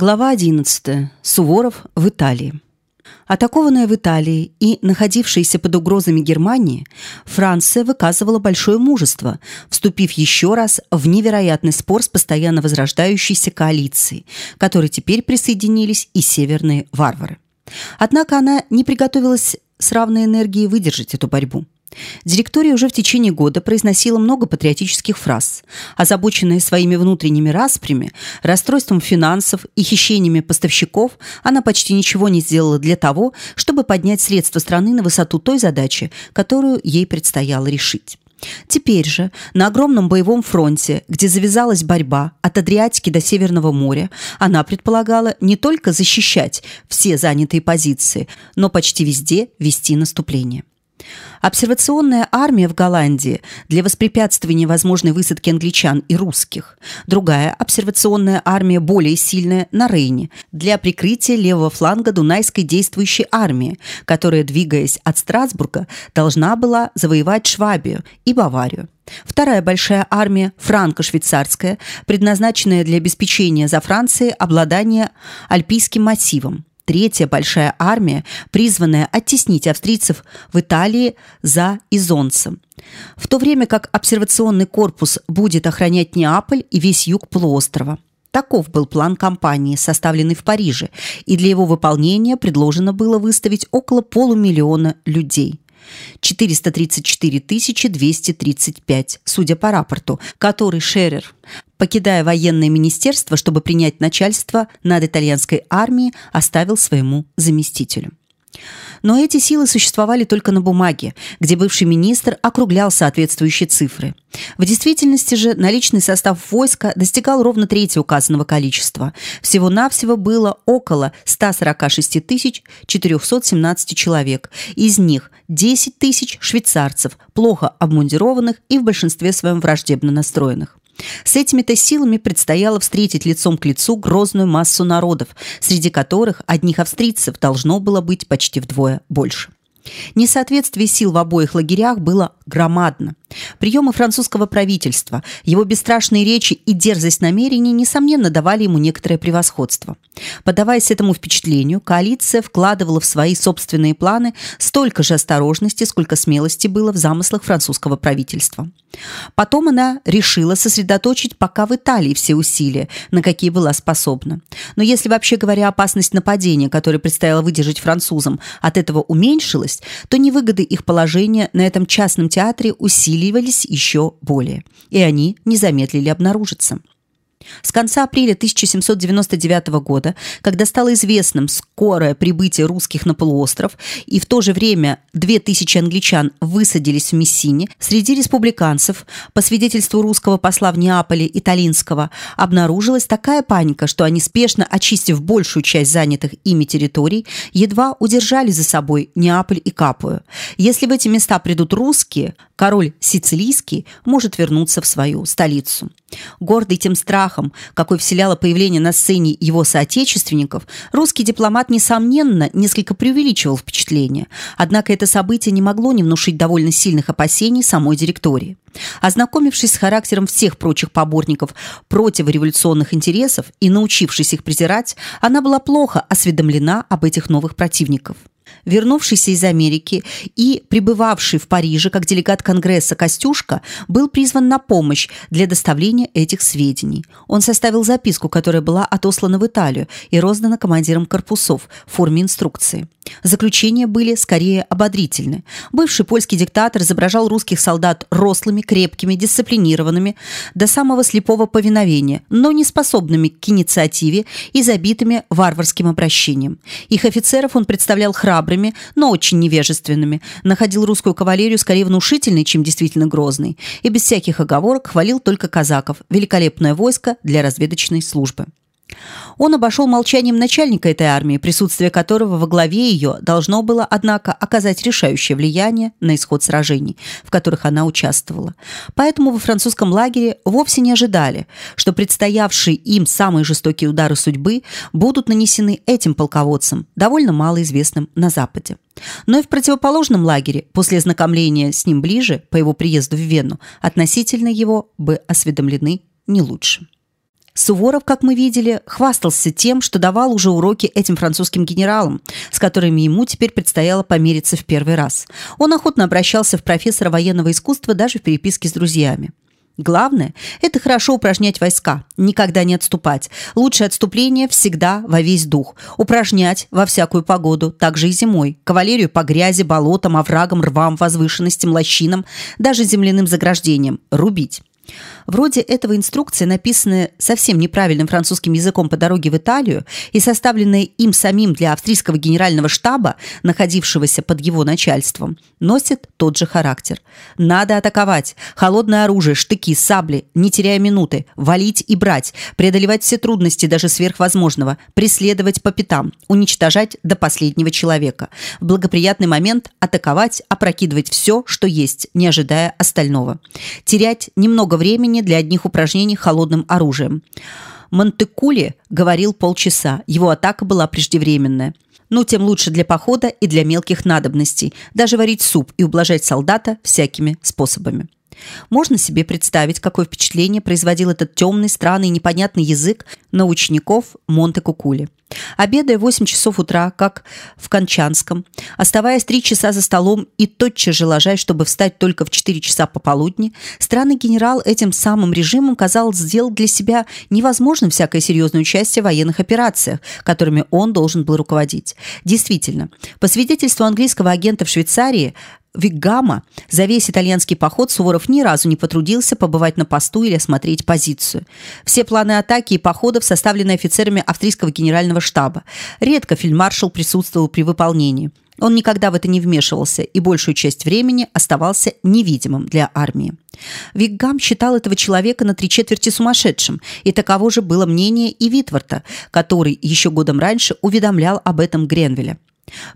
Глава 11. Суворов в Италии. Атакованная в Италии и находившаяся под угрозами Германии, Франция выказывала большое мужество, вступив еще раз в невероятный спор с постоянно возрождающейся коалицией, которой теперь присоединились и северные варвары. Однако она не приготовилась с равной энергией выдержать эту борьбу. Директория уже в течение года произносила много патриотических фраз. Озабоченная своими внутренними распрями, расстройством финансов и хищениями поставщиков, она почти ничего не сделала для того, чтобы поднять средства страны на высоту той задачи, которую ей предстояло решить. Теперь же на огромном боевом фронте, где завязалась борьба от Адриатики до Северного моря, она предполагала не только защищать все занятые позиции, но почти везде вести наступление. Обсервационная армия в Голландии для воспрепятствования возможной высадки англичан и русских. Другая обсервационная армия, более сильная, на Рейне, для прикрытия левого фланга Дунайской действующей армии, которая, двигаясь от Страсбурга, должна была завоевать Швабию и Баварию. Вторая большая армия, франко-швейцарская, предназначенная для обеспечения за Францией обладания Альпийским массивом третья большая армия, призванная оттеснить австрийцев в Италии за Изонцем. В то время как обсервационный корпус будет охранять Неаполь и весь юг полуострова. Таков был план кампании, составленный в Париже, и для его выполнения предложено было выставить около полумиллиона людей. 434 235, судя по рапорту, который Шерер, покидая военное министерство, чтобы принять начальство над итальянской армией, оставил своему заместителю. Но эти силы существовали только на бумаге, где бывший министр округлял соответствующие цифры. В действительности же наличный состав войска достигал ровно трети указанного количества. Всего-навсего было около 146 417 человек. Из них 10 тысяч швейцарцев, плохо обмундированных и в большинстве своем враждебно настроенных. С этими-то силами предстояло встретить лицом к лицу грозную массу народов, среди которых одних австрийцев должно было быть почти вдвое больше. Несоответствие сил в обоих лагерях было громадно. Приемы французского правительства, его бесстрашные речи и дерзость намерений, несомненно, давали ему некоторое превосходство. Подаваясь этому впечатлению, коалиция вкладывала в свои собственные планы столько же осторожности, сколько смелости было в замыслах французского правительства. Потом она решила сосредоточить пока в Италии все усилия, на какие была способна. Но если вообще говоря опасность нападения, которое предстояло выдержать французам, от этого уменьшилась, то невыгоды их положения на этом частном театре усиливались еще более, и они не замедлили обнаружиться. С конца апреля 1799 года, когда стало известным скорое прибытие русских на полуостров, и в то же время 2000 англичан высадились в Мессине, среди республиканцев, по свидетельству русского посла в Неаполе Италинского, обнаружилась такая паника, что они, спешно очистив большую часть занятых ими территорий, едва удержали за собой Неаполь и Капую. Если в эти места придут русские, король сицилийский может вернуться в свою столицу. Гордый тем страхом, какой вселяло появление на сцене его соотечественников, русский дипломат, несомненно, несколько преувеличивал впечатление. Однако это событие не могло не внушить довольно сильных опасений самой директории. Ознакомившись с характером всех прочих поборников противореволюционных интересов и научившись их презирать, она была плохо осведомлена об этих новых противников вернувшийся из Америки и пребывавший в Париже как делегат Конгресса Костюшка, был призван на помощь для доставления этих сведений. Он составил записку, которая была отослана в Италию и роздана командирам корпусов в форме инструкции. Заключения были скорее ободрительны. Бывший польский диктатор изображал русских солдат рослыми, крепкими, дисциплинированными, до самого слепого повиновения, но не способными к инициативе и забитыми варварским обращением. Их офицеров он представлял храбрыми, но очень невежественными, находил русскую кавалерию скорее внушительной, чем действительно грозной, и без всяких оговорок хвалил только казаков, великолепное войско для разведочной службы. Он обошел молчанием начальника этой армии, присутствие которого во главе ее должно было, однако, оказать решающее влияние на исход сражений, в которых она участвовала. Поэтому во французском лагере вовсе не ожидали, что предстоявшие им самые жестокие удары судьбы будут нанесены этим полководцам, довольно малоизвестным на Западе. Но и в противоположном лагере, после ознакомления с ним ближе, по его приезду в Вену, относительно его бы осведомлены не лучше. Суворов, как мы видели, хвастался тем, что давал уже уроки этим французским генералам, с которыми ему теперь предстояло помериться в первый раз. Он охотно обращался в профессора военного искусства даже в переписке с друзьями. Главное – это хорошо упражнять войска, никогда не отступать. Лучшее отступление всегда во весь дух. Упражнять во всякую погоду, также и зимой. Кавалерию по грязи, болотам, оврагам, рвам, возвышенностям, лощинам, даже земляным заграждениям. Рубить. Вроде этого инструкции, написанная совсем неправильным французским языком по дороге в Италию и составленная им самим для австрийского генерального штаба, находившегося под его начальством, носит тот же характер. Надо атаковать. Холодное оружие, штыки, сабли, не теряя минуты, валить и брать, преодолевать все трудности даже сверхвозможного, преследовать по пятам, уничтожать до последнего человека. В благоприятный момент атаковать, опрокидывать все, что есть, не ожидая остального. Терять немного времени для одних упражнений холодным оружием. Монтекули говорил полчаса. Его атака была преждевременная. Ну, тем лучше для похода и для мелких надобностей. Даже варить суп и ублажать солдата всякими способами. Можно себе представить, какое впечатление производил этот темный, странный непонятный язык на учеников Монте-Кукули. Обедая в 8 часов утра, как в Кончанском, оставаясь три часа за столом и тотчас же ложась, чтобы встать только в 4 часа пополудни, странный генерал этим самым режимом, казалось, сделал для себя невозможным всякое серьезное участие в военных операциях, которыми он должен был руководить. Действительно, по свидетельству английского агента в Швейцарии, Виггама за весь итальянский поход Суворов ни разу не потрудился побывать на посту или осмотреть позицию. Все планы атаки и походов составлены офицерами австрийского генерального штаба. Редко фельдмаршал присутствовал при выполнении. Он никогда в это не вмешивался и большую часть времени оставался невидимым для армии. Виггам считал этого человека на три четверти сумасшедшим, и таково же было мнение и Витворта, который еще годом раньше уведомлял об этом Гренвеля.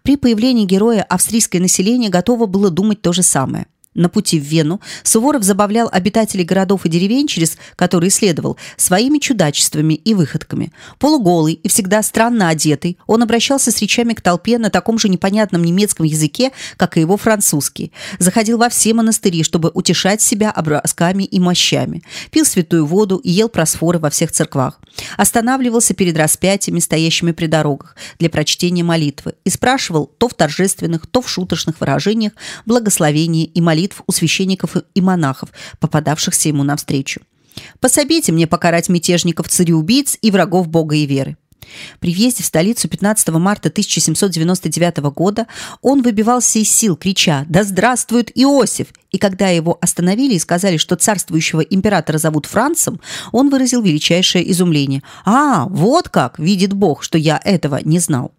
При появлении героя австрийское население готово было думать то же самое. На пути в Вену Суворов забавлял обитателей городов и деревень, через которые следовал, своими чудачествами и выходками. Полуголый и всегда странно одетый, он обращался с речами к толпе на таком же непонятном немецком языке, как и его французский. Заходил во все монастыри, чтобы утешать себя образками и мощами. Пил святую воду и ел просфоры во всех церквах. Останавливался перед распятиями, стоящими при дорогах, для прочтения молитвы и спрашивал то в торжественных, то в шуточных выражениях благословения и молитвы молитв у священников и монахов, попадавшихся ему навстречу. «Пособите мне покарать мятежников, цареубийц и врагов Бога и веры». При въезде в столицу 15 марта 1799 года он выбивался из сил, крича «Да здравствует Иосиф!» И когда его остановили и сказали, что царствующего императора зовут Францем, он выразил величайшее изумление. «А, вот как! Видит Бог, что я этого не знал!»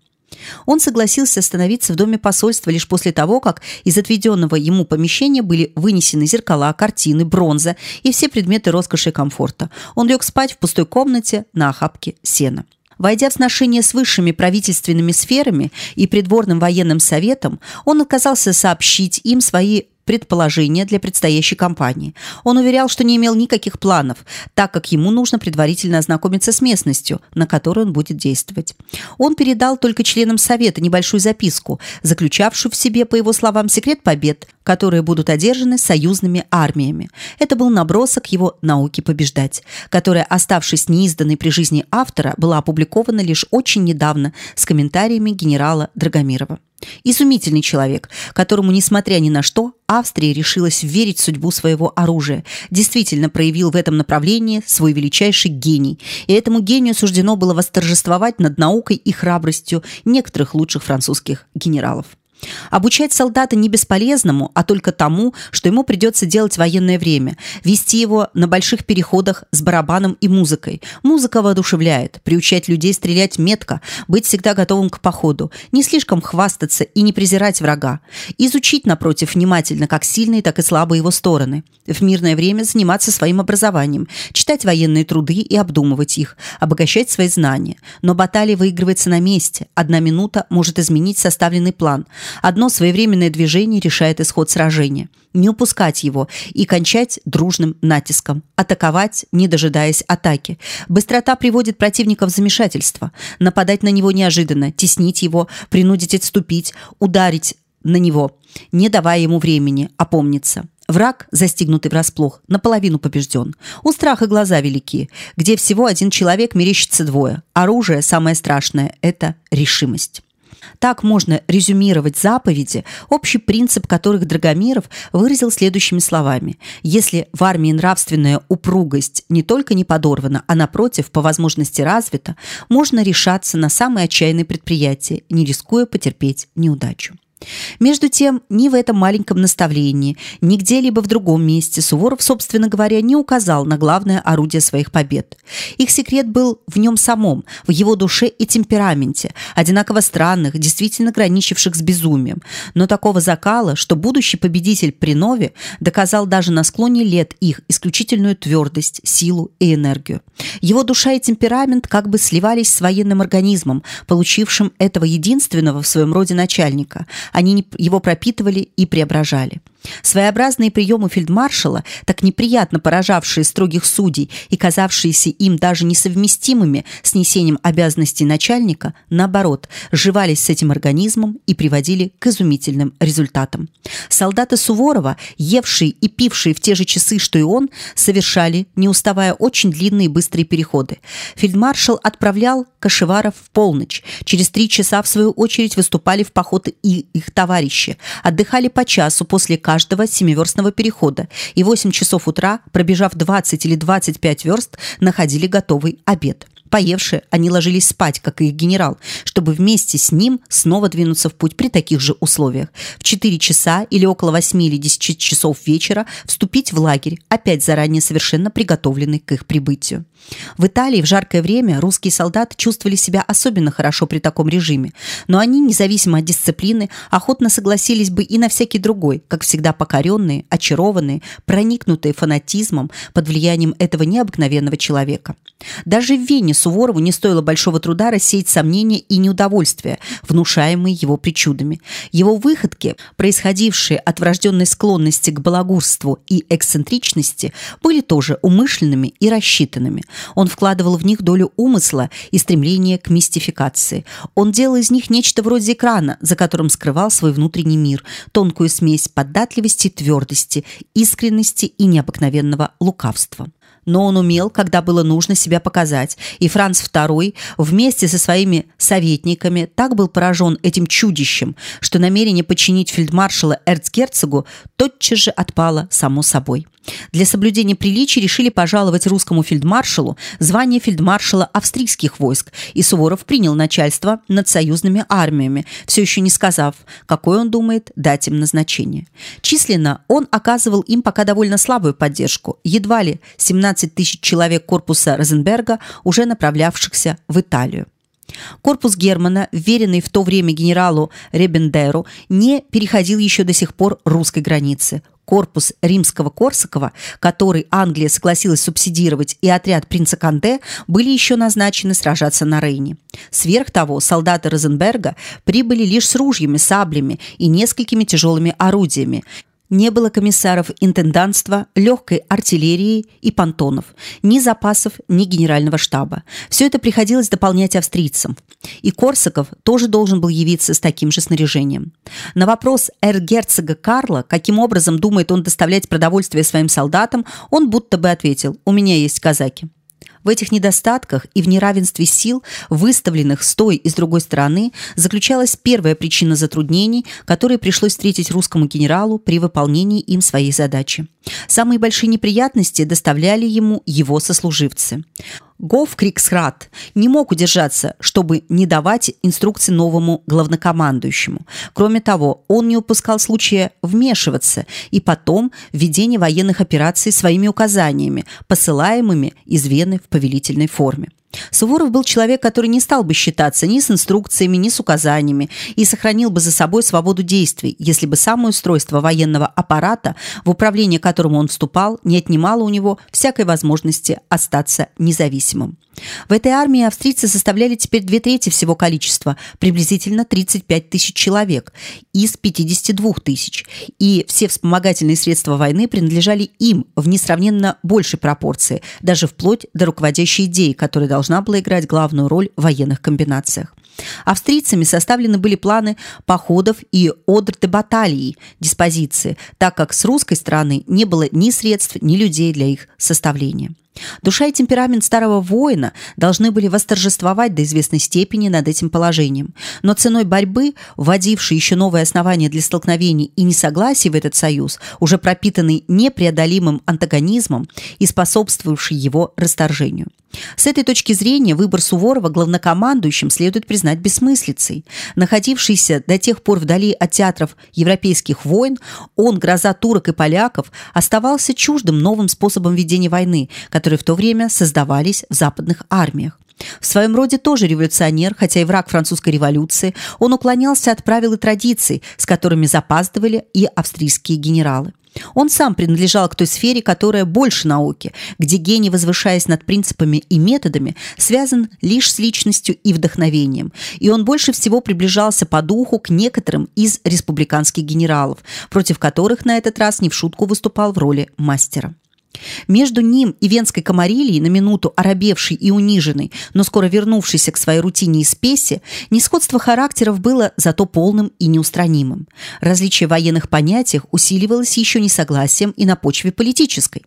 Он согласился остановиться в доме посольства лишь после того, как из отведенного ему помещения были вынесены зеркала, картины, бронза и все предметы роскоши и комфорта. Он лег спать в пустой комнате на охапке сена. Войдя в сношение с высшими правительственными сферами и придворным военным советом, он отказался сообщить им свои предположения для предстоящей кампании. Он уверял, что не имел никаких планов, так как ему нужно предварительно ознакомиться с местностью, на которой он будет действовать. Он передал только членам Совета небольшую записку, заключавшую в себе, по его словам, секрет побед, которые будут одержаны союзными армиями. Это был набросок его «Науки побеждать», которая, оставшись неизданной при жизни автора, была опубликована лишь очень недавно с комментариями генерала Драгомирова. Изумительный человек, которому, несмотря ни на что, Австрия решилась верить в судьбу своего оружия, действительно проявил в этом направлении свой величайший гений, и этому гению суждено было восторжествовать над наукой и храбростью некоторых лучших французских генералов. Обучать солдата не бесполезному, а только тому, что ему придется делать военное время, вести его на больших переходах с барабаном и музыкой. Музыка воодушевляет, приучать людей стрелять метко, быть всегда готовым к походу, не слишком хвастаться и не презирать врага. Изучить, напротив, внимательно как сильные, так и слабые его стороны. В мирное время заниматься своим образованием, читать военные труды и обдумывать их, обогащать свои знания. Но баталия выигрывается на месте. Одна минута может изменить составленный план – Одно своевременное движение решает исход сражения. Не упускать его и кончать дружным натиском. Атаковать, не дожидаясь атаки. Быстрота приводит противника в замешательство. Нападать на него неожиданно, теснить его, принудить отступить, ударить на него, не давая ему времени опомниться. Враг, застигнутый врасплох, наполовину побежден. У страха глаза велики. Где всего один человек мерещится двое. Оружие самое страшное – это решимость. Так можно резюмировать заповеди, общий принцип которых Драгомиров выразил следующими словами. Если в армии нравственная упругость не только не подорвана, а напротив, по возможности развита, можно решаться на самые отчаянные предприятия, не рискуя потерпеть неудачу. Между тем, ни в этом маленьком наставлении, ни где-либо в другом месте Суворов, собственно говоря, не указал на главное орудие своих побед. Их секрет был в нем самом, в его душе и темпераменте, одинаково странных, действительно граничивших с безумием, но такого закала, что будущий победитель при Нове доказал даже на склоне лет их исключительную твердость, силу и энергию. Его душа и темперамент как бы сливались с военным организмом, получившим этого единственного в своем роде начальника – они его пропитывали и преображали. Своеобразные приемы фельдмаршала, так неприятно поражавшие строгих судей и казавшиеся им даже несовместимыми с несением обязанностей начальника, наоборот, сживались с этим организмом и приводили к изумительным результатам. Солдаты Суворова, евшие и пившие в те же часы, что и он, совершали, не уставая, очень длинные быстрые переходы. Фельдмаршал отправлял кошеваров в полночь. Через три часа, в свою очередь, выступали в поход и их товарищи. Отдыхали по часу после каждого каждого семиверстного перехода, и в 8 часов утра, пробежав 20 или 25 верст, находили готовый обед. Поевшие, они ложились спать, как и их генерал, чтобы вместе с ним снова двинуться в путь при таких же условиях. В 4 часа или около 8 или 10 часов вечера вступить в лагерь, опять заранее совершенно приготовленный к их прибытию. В Италии в жаркое время русские солдаты чувствовали себя особенно хорошо при таком режиме, но они, независимо от дисциплины, охотно согласились бы и на всякий другой, как всегда покоренные, очарованные, проникнутые фанатизмом под влиянием этого необыкновенного человека. Даже в Вене Суворову не стоило большого труда рассеять сомнения и неудовольствия, внушаемые его причудами. Его выходки, происходившие от врожденной склонности к балагурству и эксцентричности, были тоже умышленными и рассчитанными. Он вкладывал в них долю умысла и стремления к мистификации. Он делал из них нечто вроде экрана, за которым скрывал свой внутренний мир, тонкую смесь податливости, твердости, искренности и необыкновенного лукавства но он умел, когда было нужно себя показать, и Франц II вместе со своими советниками так был поражен этим чудищем, что намерение подчинить фельдмаршала эрцгерцогу тотчас же отпало само собой. Для соблюдения приличий решили пожаловать русскому фельдмаршалу звание фельдмаршала австрийских войск, и Суворов принял начальство над союзными армиями, все еще не сказав, какой он думает дать им назначение. Численно он оказывал им пока довольно слабую поддержку, едва ли 17 тысяч человек корпуса Розенберга, уже направлявшихся в Италию. Корпус Германа, веренный в то время генералу Ребендеру, не переходил еще до сих пор русской границы корпус римского Корсакова, который Англия согласилась субсидировать, и отряд принца Канде были еще назначены сражаться на Рейне. Сверх того, солдаты Розенберга прибыли лишь с ружьями, саблями и несколькими тяжелыми орудиями – не было комиссаров интендантства, легкой артиллерии и понтонов, ни запасов, ни генерального штаба. Все это приходилось дополнять австрийцам. И Корсаков тоже должен был явиться с таким же снаряжением. На вопрос эргерцога Карла, каким образом думает он доставлять продовольствие своим солдатам, он будто бы ответил «У меня есть казаки». В этих недостатках и в неравенстве сил, выставленных с той и с другой стороны, заключалась первая причина затруднений, которые пришлось встретить русскому генералу при выполнении им своей задачи. Самые большие неприятности доставляли ему его сослуживцы. Гоф Криксрат не мог удержаться, чтобы не давать инструкции новому главнокомандующему. Кроме того, он не упускал случая вмешиваться и потом в ведение военных операций своими указаниями, посылаемыми из Вены в повелительной форме. Суворов был человек, который не стал бы считаться ни с инструкциями, ни с указаниями и сохранил бы за собой свободу действий, если бы самое устройство военного аппарата, в управление которым он вступал, не отнимало у него всякой возможности остаться независимым. В этой армии австрийцы составляли теперь две трети всего количества, приблизительно 35 тысяч человек из 52 тысяч, и все вспомогательные средства войны принадлежали им в несравненно большей пропорции, даже вплоть до руководящей идеи, которая должна должна была играть главную роль в военных комбинациях. Австрийцами составлены были планы походов и одр де баталии, диспозиции, так как с русской стороны не было ни средств, ни людей для их составления. Душа и темперамент старого воина должны были восторжествовать до известной степени над этим положением. Но ценой борьбы, вводившей еще новые основания для столкновений и несогласий в этот союз, уже пропитанный непреодолимым антагонизмом и способствовавший его расторжению. С этой точки зрения выбор Суворова главнокомандующим следует признать бессмыслицей. Находившийся до тех пор вдали от театров европейских войн, он, гроза турок и поляков, оставался чуждым новым способом ведения войны, которые в то время создавались в западных армиях. В своем роде тоже революционер, хотя и враг французской революции, он уклонялся от правил и традиций, с которыми запаздывали и австрийские генералы. Он сам принадлежал к той сфере, которая больше науки, где гений, возвышаясь над принципами и методами, связан лишь с личностью и вдохновением. И он больше всего приближался по духу к некоторым из республиканских генералов, против которых на этот раз не в шутку выступал в роли мастера. Между ним и Венской комарилией, на минуту оробевшей и униженной, но скоро вернувшейся к своей рутине и спеси, несходство характеров было зато полным и неустранимым. Различие в военных понятиях усиливалось еще несогласием и на почве политической.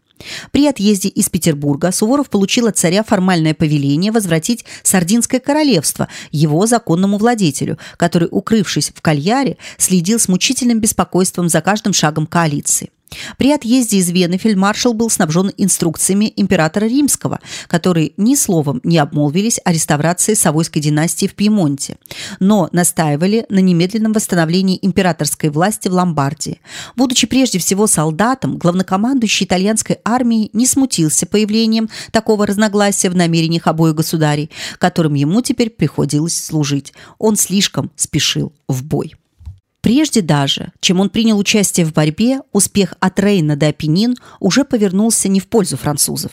При отъезде из Петербурга Суворов получил от царя формальное повеление возвратить Сардинское королевство его законному владетелю, который, укрывшись в кальяре, следил с мучительным беспокойством за каждым шагом коалиции. При отъезде из Вены фельдмаршал был снабжен инструкциями императора Римского, которые ни словом не обмолвились о реставрации Савойской династии в Пьемонте, но настаивали на немедленном восстановлении императорской власти в Ломбардии. Будучи прежде всего солдатом, главнокомандующий итальянской армии не смутился появлением такого разногласия в намерениях обоих государей, которым ему теперь приходилось служить. Он слишком спешил в бой. Прежде даже, чем он принял участие в борьбе, успех от Рейна до Апеннин уже повернулся не в пользу французов.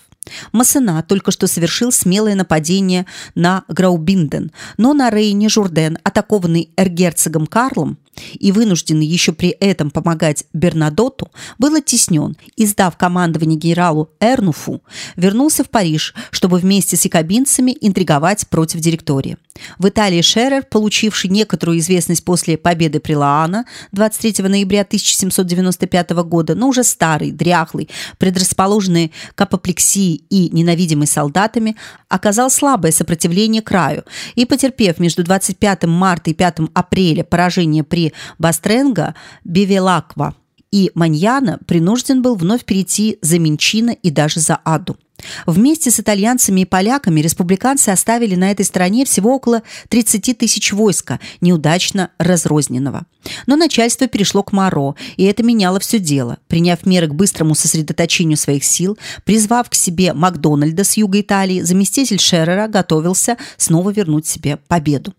Массена только что совершил смелое нападение на Граубинден, но на Рейне Журден, атакованный эргерцогом Карлом, и вынужденный еще при этом помогать Бернадоту, был оттеснен и, сдав командование генералу Эрнуфу, вернулся в Париж, чтобы вместе с якобинцами интриговать против директории. В Италии Шерер, получивший некоторую известность после победы при Лаана 23 ноября 1795 года, но уже старый, дряхлый, предрасположенный к апоплексии и ненавидимый солдатами, оказал слабое сопротивление краю и, потерпев между 25 марта и 5 апреля поражение при Бастренга, Бевелаква и Маньяна принужден был вновь перейти за Минчино и даже за Аду. Вместе с итальянцами и поляками республиканцы оставили на этой стороне всего около 30 тысяч войска, неудачно разрозненного. Но начальство перешло к Маро, и это меняло все дело. Приняв меры к быстрому сосредоточению своих сил, призвав к себе Макдональда с юга Италии, заместитель Шеррера готовился снова вернуть себе победу.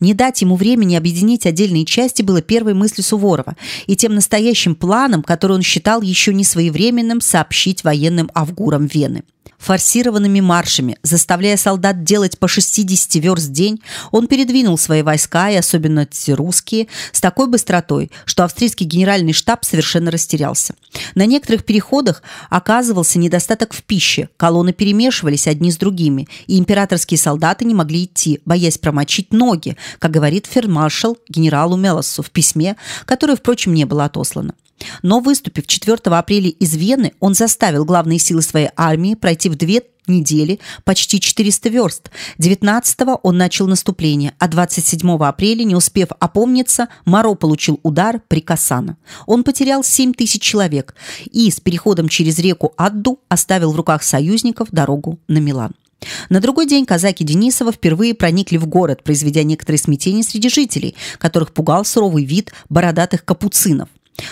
Не дать ему времени объединить отдельные части было первой мыслью Суворова и тем настоящим планом, который он считал еще не своевременным сообщить военным авгурам Вены. Форсированными маршами, заставляя солдат делать по 60 верст в день, он передвинул свои войска, и особенно те русские, с такой быстротой, что австрийский генеральный штаб совершенно растерялся. На некоторых переходах оказывался недостаток в пище, колонны перемешивались одни с другими, и императорские солдаты не могли идти, боясь промочить ноги, как говорит фермаршал генералу Мелосу в письме, которое, впрочем, не было отослано. Но выступив 4 апреля из Вены, он заставил главные силы своей армии пройти в две недели почти 400 верст. 19-го он начал наступление, а 27 апреля, не успев опомниться, Моро получил удар при Касана. Он потерял 7 тысяч человек и с переходом через реку Адду оставил в руках союзников дорогу на Милан. На другой день казаки Денисова впервые проникли в город, произведя некоторые смятения среди жителей, которых пугал суровый вид бородатых капуцинов.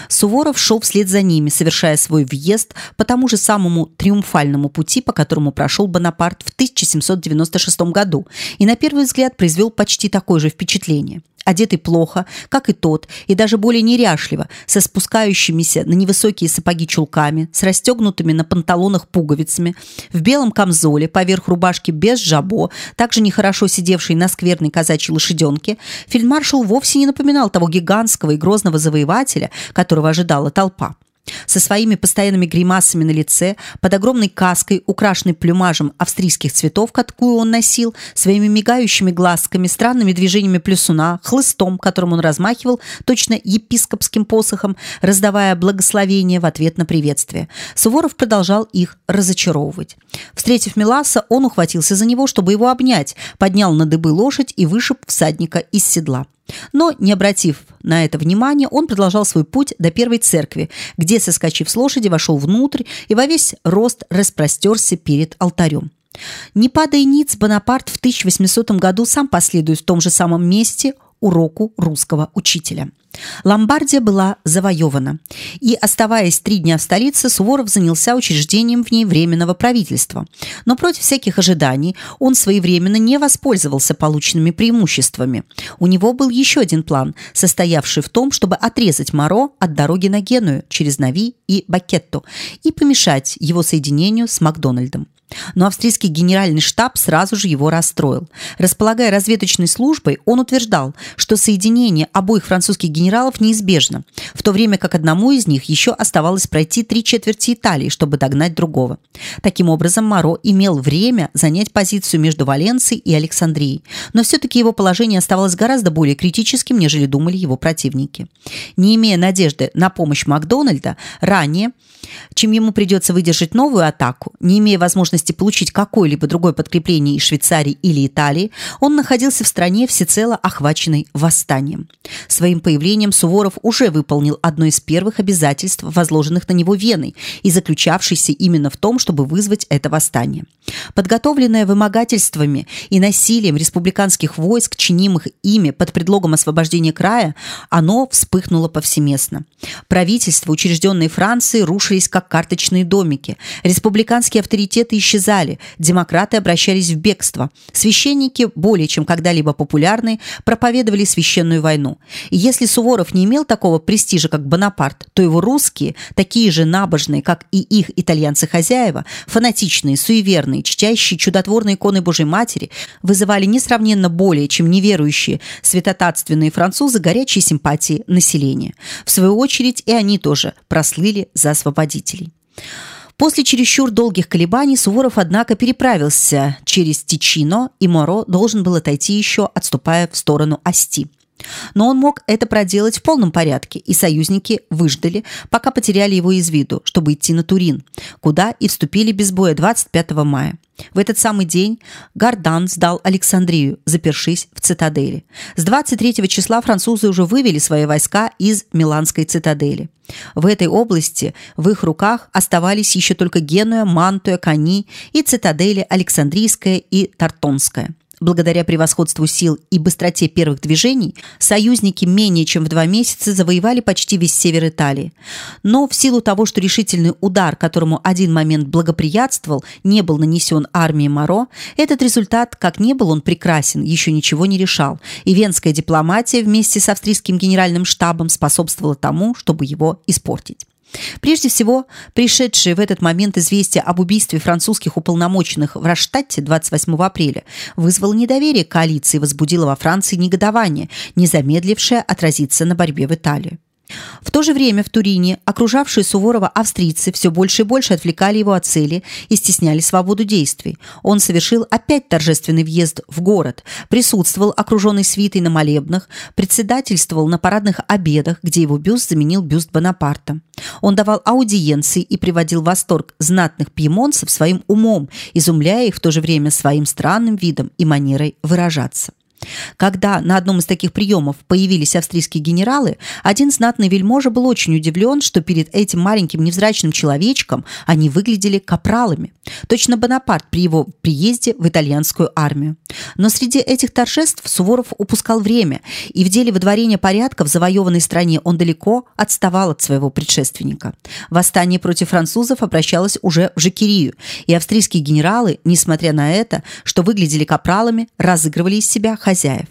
Суворов шел вслед за ними, совершая свой въезд по тому же самому триумфальному пути, по которому прошел Бонапарт в 1796 году, и на первый взгляд произвел почти такое же впечатление – одетый плохо, как и тот, и даже более неряшливо, со спускающимися на невысокие сапоги чулками, с расстегнутыми на панталонах пуговицами, в белом камзоле, поверх рубашки без жабо, также нехорошо сидевший на скверной казачьей лошаденке, фельдмаршал вовсе не напоминал того гигантского и грозного завоевателя, которого ожидала толпа. Со своими постоянными гримасами на лице, под огромной каской, украшенной плюмажем австрийских цветов, какую он носил, своими мигающими глазками, странными движениями плюсуна, хлыстом, которым он размахивал, точно епископским посохом, раздавая благословение в ответ на приветствие. Суворов продолжал их разочаровывать. Встретив Миласа, он ухватился за него, чтобы его обнять, поднял на дыбы лошадь и вышиб всадника из седла. Но, не обратив на это внимания, он продолжал свой путь до первой церкви, где, соскочив с лошади, вошел внутрь и во весь рост распростерся перед алтарем. Не падая ниц, Бонапарт в 1800 году сам последует в том же самом месте уроку русского учителя. Ломбардия была завоевана, и, оставаясь три дня в столице, Суворов занялся учреждением в ней временного правительства. Но против всяких ожиданий он своевременно не воспользовался полученными преимуществами. У него был еще один план, состоявший в том, чтобы отрезать Моро от дороги на Геную через Нави и Бакетту и помешать его соединению с Макдональдом. Но австрийский генеральный штаб сразу же его расстроил. Располагая разведочной службой, он утверждал, что соединение обоих французских генералов неизбежно, в то время как одному из них еще оставалось пройти три четверти Италии, чтобы догнать другого. Таким образом, Моро имел время занять позицию между Валенцией и Александрией, но все-таки его положение оставалось гораздо более критическим, нежели думали его противники. Не имея надежды на помощь Макдональда, ранее, чем ему придется выдержать новую атаку, не имея возможности возможности получить какое-либо другое подкрепление из Швейцарии или Италии, он находился в стране всецело охваченной восстанием. Своим появлением Суворов уже выполнил одно из первых обязательств, возложенных на него Веной, и заключавшийся именно в том, чтобы вызвать это восстание. Подготовленное вымогательствами и насилием республиканских войск, чинимых ими под предлогом освобождения края, оно вспыхнуло повсеместно. Правительства, учрежденные Францией, рушились как карточные домики. Республиканские авторитеты исчезали, демократы обращались в бегство. Священники, более чем когда-либо популярные, проповедовали священную войну. И если Суворов не имел такого престижа, как Бонапарт, то его русские, такие же набожные, как и их итальянцы-хозяева, фанатичные, суеверные, чтящие чудотворные иконы Божьей Матери, вызывали несравненно более, чем неверующие святотатственные французы горячие симпатии населения. В свою очередь и они тоже прослыли за освободителей. После чересчур долгих колебаний Суворов, однако, переправился через Тичино, и Моро должен был отойти еще, отступая в сторону Асти. Но он мог это проделать в полном порядке, и союзники выждали, пока потеряли его из виду, чтобы идти на Турин, куда и вступили без боя 25 мая. В этот самый день Гардан сдал Александрию, запершись в цитадели. С 23 числа французы уже вывели свои войска из Миланской цитадели. В этой области в их руках оставались еще только Генуя, Мантуя, Кани и цитадели Александрийская и Тартонская. Благодаря превосходству сил и быстроте первых движений, союзники менее чем в два месяца завоевали почти весь север Италии. Но в силу того, что решительный удар, которому один момент благоприятствовал, не был нанесен армии Моро, этот результат, как не был он прекрасен, еще ничего не решал, и венская дипломатия вместе с австрийским генеральным штабом способствовала тому, чтобы его испортить. Прежде всего, пришедшее в этот момент известие об убийстве французских уполномоченных в Раштадте 28 апреля вызвало недоверие коалиции и возбудило во Франции негодование, не замедлившее отразиться на борьбе в Италии. В то же время в Турине окружавшие Суворова австрийцы все больше и больше отвлекали его от цели и стесняли свободу действий. Он совершил опять торжественный въезд в город, присутствовал окруженный свитой на молебнах, председательствовал на парадных обедах, где его бюст заменил бюст Бонапарта. Он давал аудиенции и приводил восторг знатных пьемонцев своим умом, изумляя их в то же время своим странным видом и манерой выражаться. Когда на одном из таких приемов появились австрийские генералы, один знатный вельможа был очень удивлен, что перед этим маленьким невзрачным человечком они выглядели капралами. Точно Бонапарт при его приезде в итальянскую армию. Но среди этих торжеств Суворов упускал время, и в деле выдворения порядка в завоеванной стране он далеко отставал от своего предшественника. Восстание против французов обращалось уже в Жакерию, и австрийские генералы, несмотря на это, что выглядели капралами, разыгрывали из себя хозяев.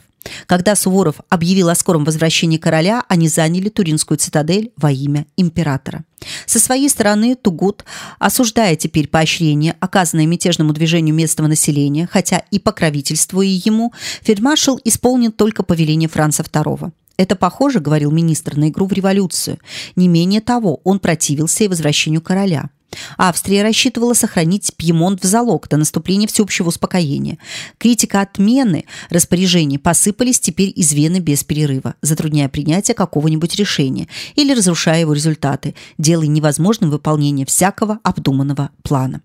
Когда Суворов объявил о скором возвращении короля, они заняли Туринскую цитадель во имя императора. Со своей стороны Тугут, осуждая теперь поощрение, оказанное мятежному движению местного населения, хотя и покровительствуя ему, фельдмаршал исполнил только повеление Франца II. Это похоже, говорил министр, на игру в революцию. Не менее того, он противился и возвращению короля. Австрия рассчитывала сохранить Пьемонт в залог до наступления всеобщего успокоения. Критика отмены распоряжений посыпались теперь из Вены без перерыва, затрудняя принятие какого-нибудь решения или разрушая его результаты, делая невозможным выполнение всякого обдуманного плана.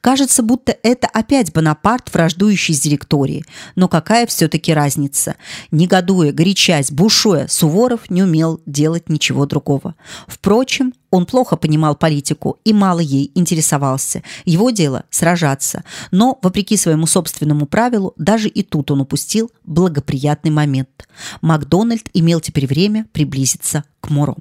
Кажется, будто это опять Бонапарт, враждующий с директорией. Но какая все-таки разница? Негодуя, горячась, бушуя, Суворов не умел делать ничего другого. Впрочем, он плохо понимал политику и мало ей интересовался. Его дело – сражаться. Но, вопреки своему собственному правилу, даже и тут он упустил благоприятный момент. Макдональд имел теперь время приблизиться к Моро.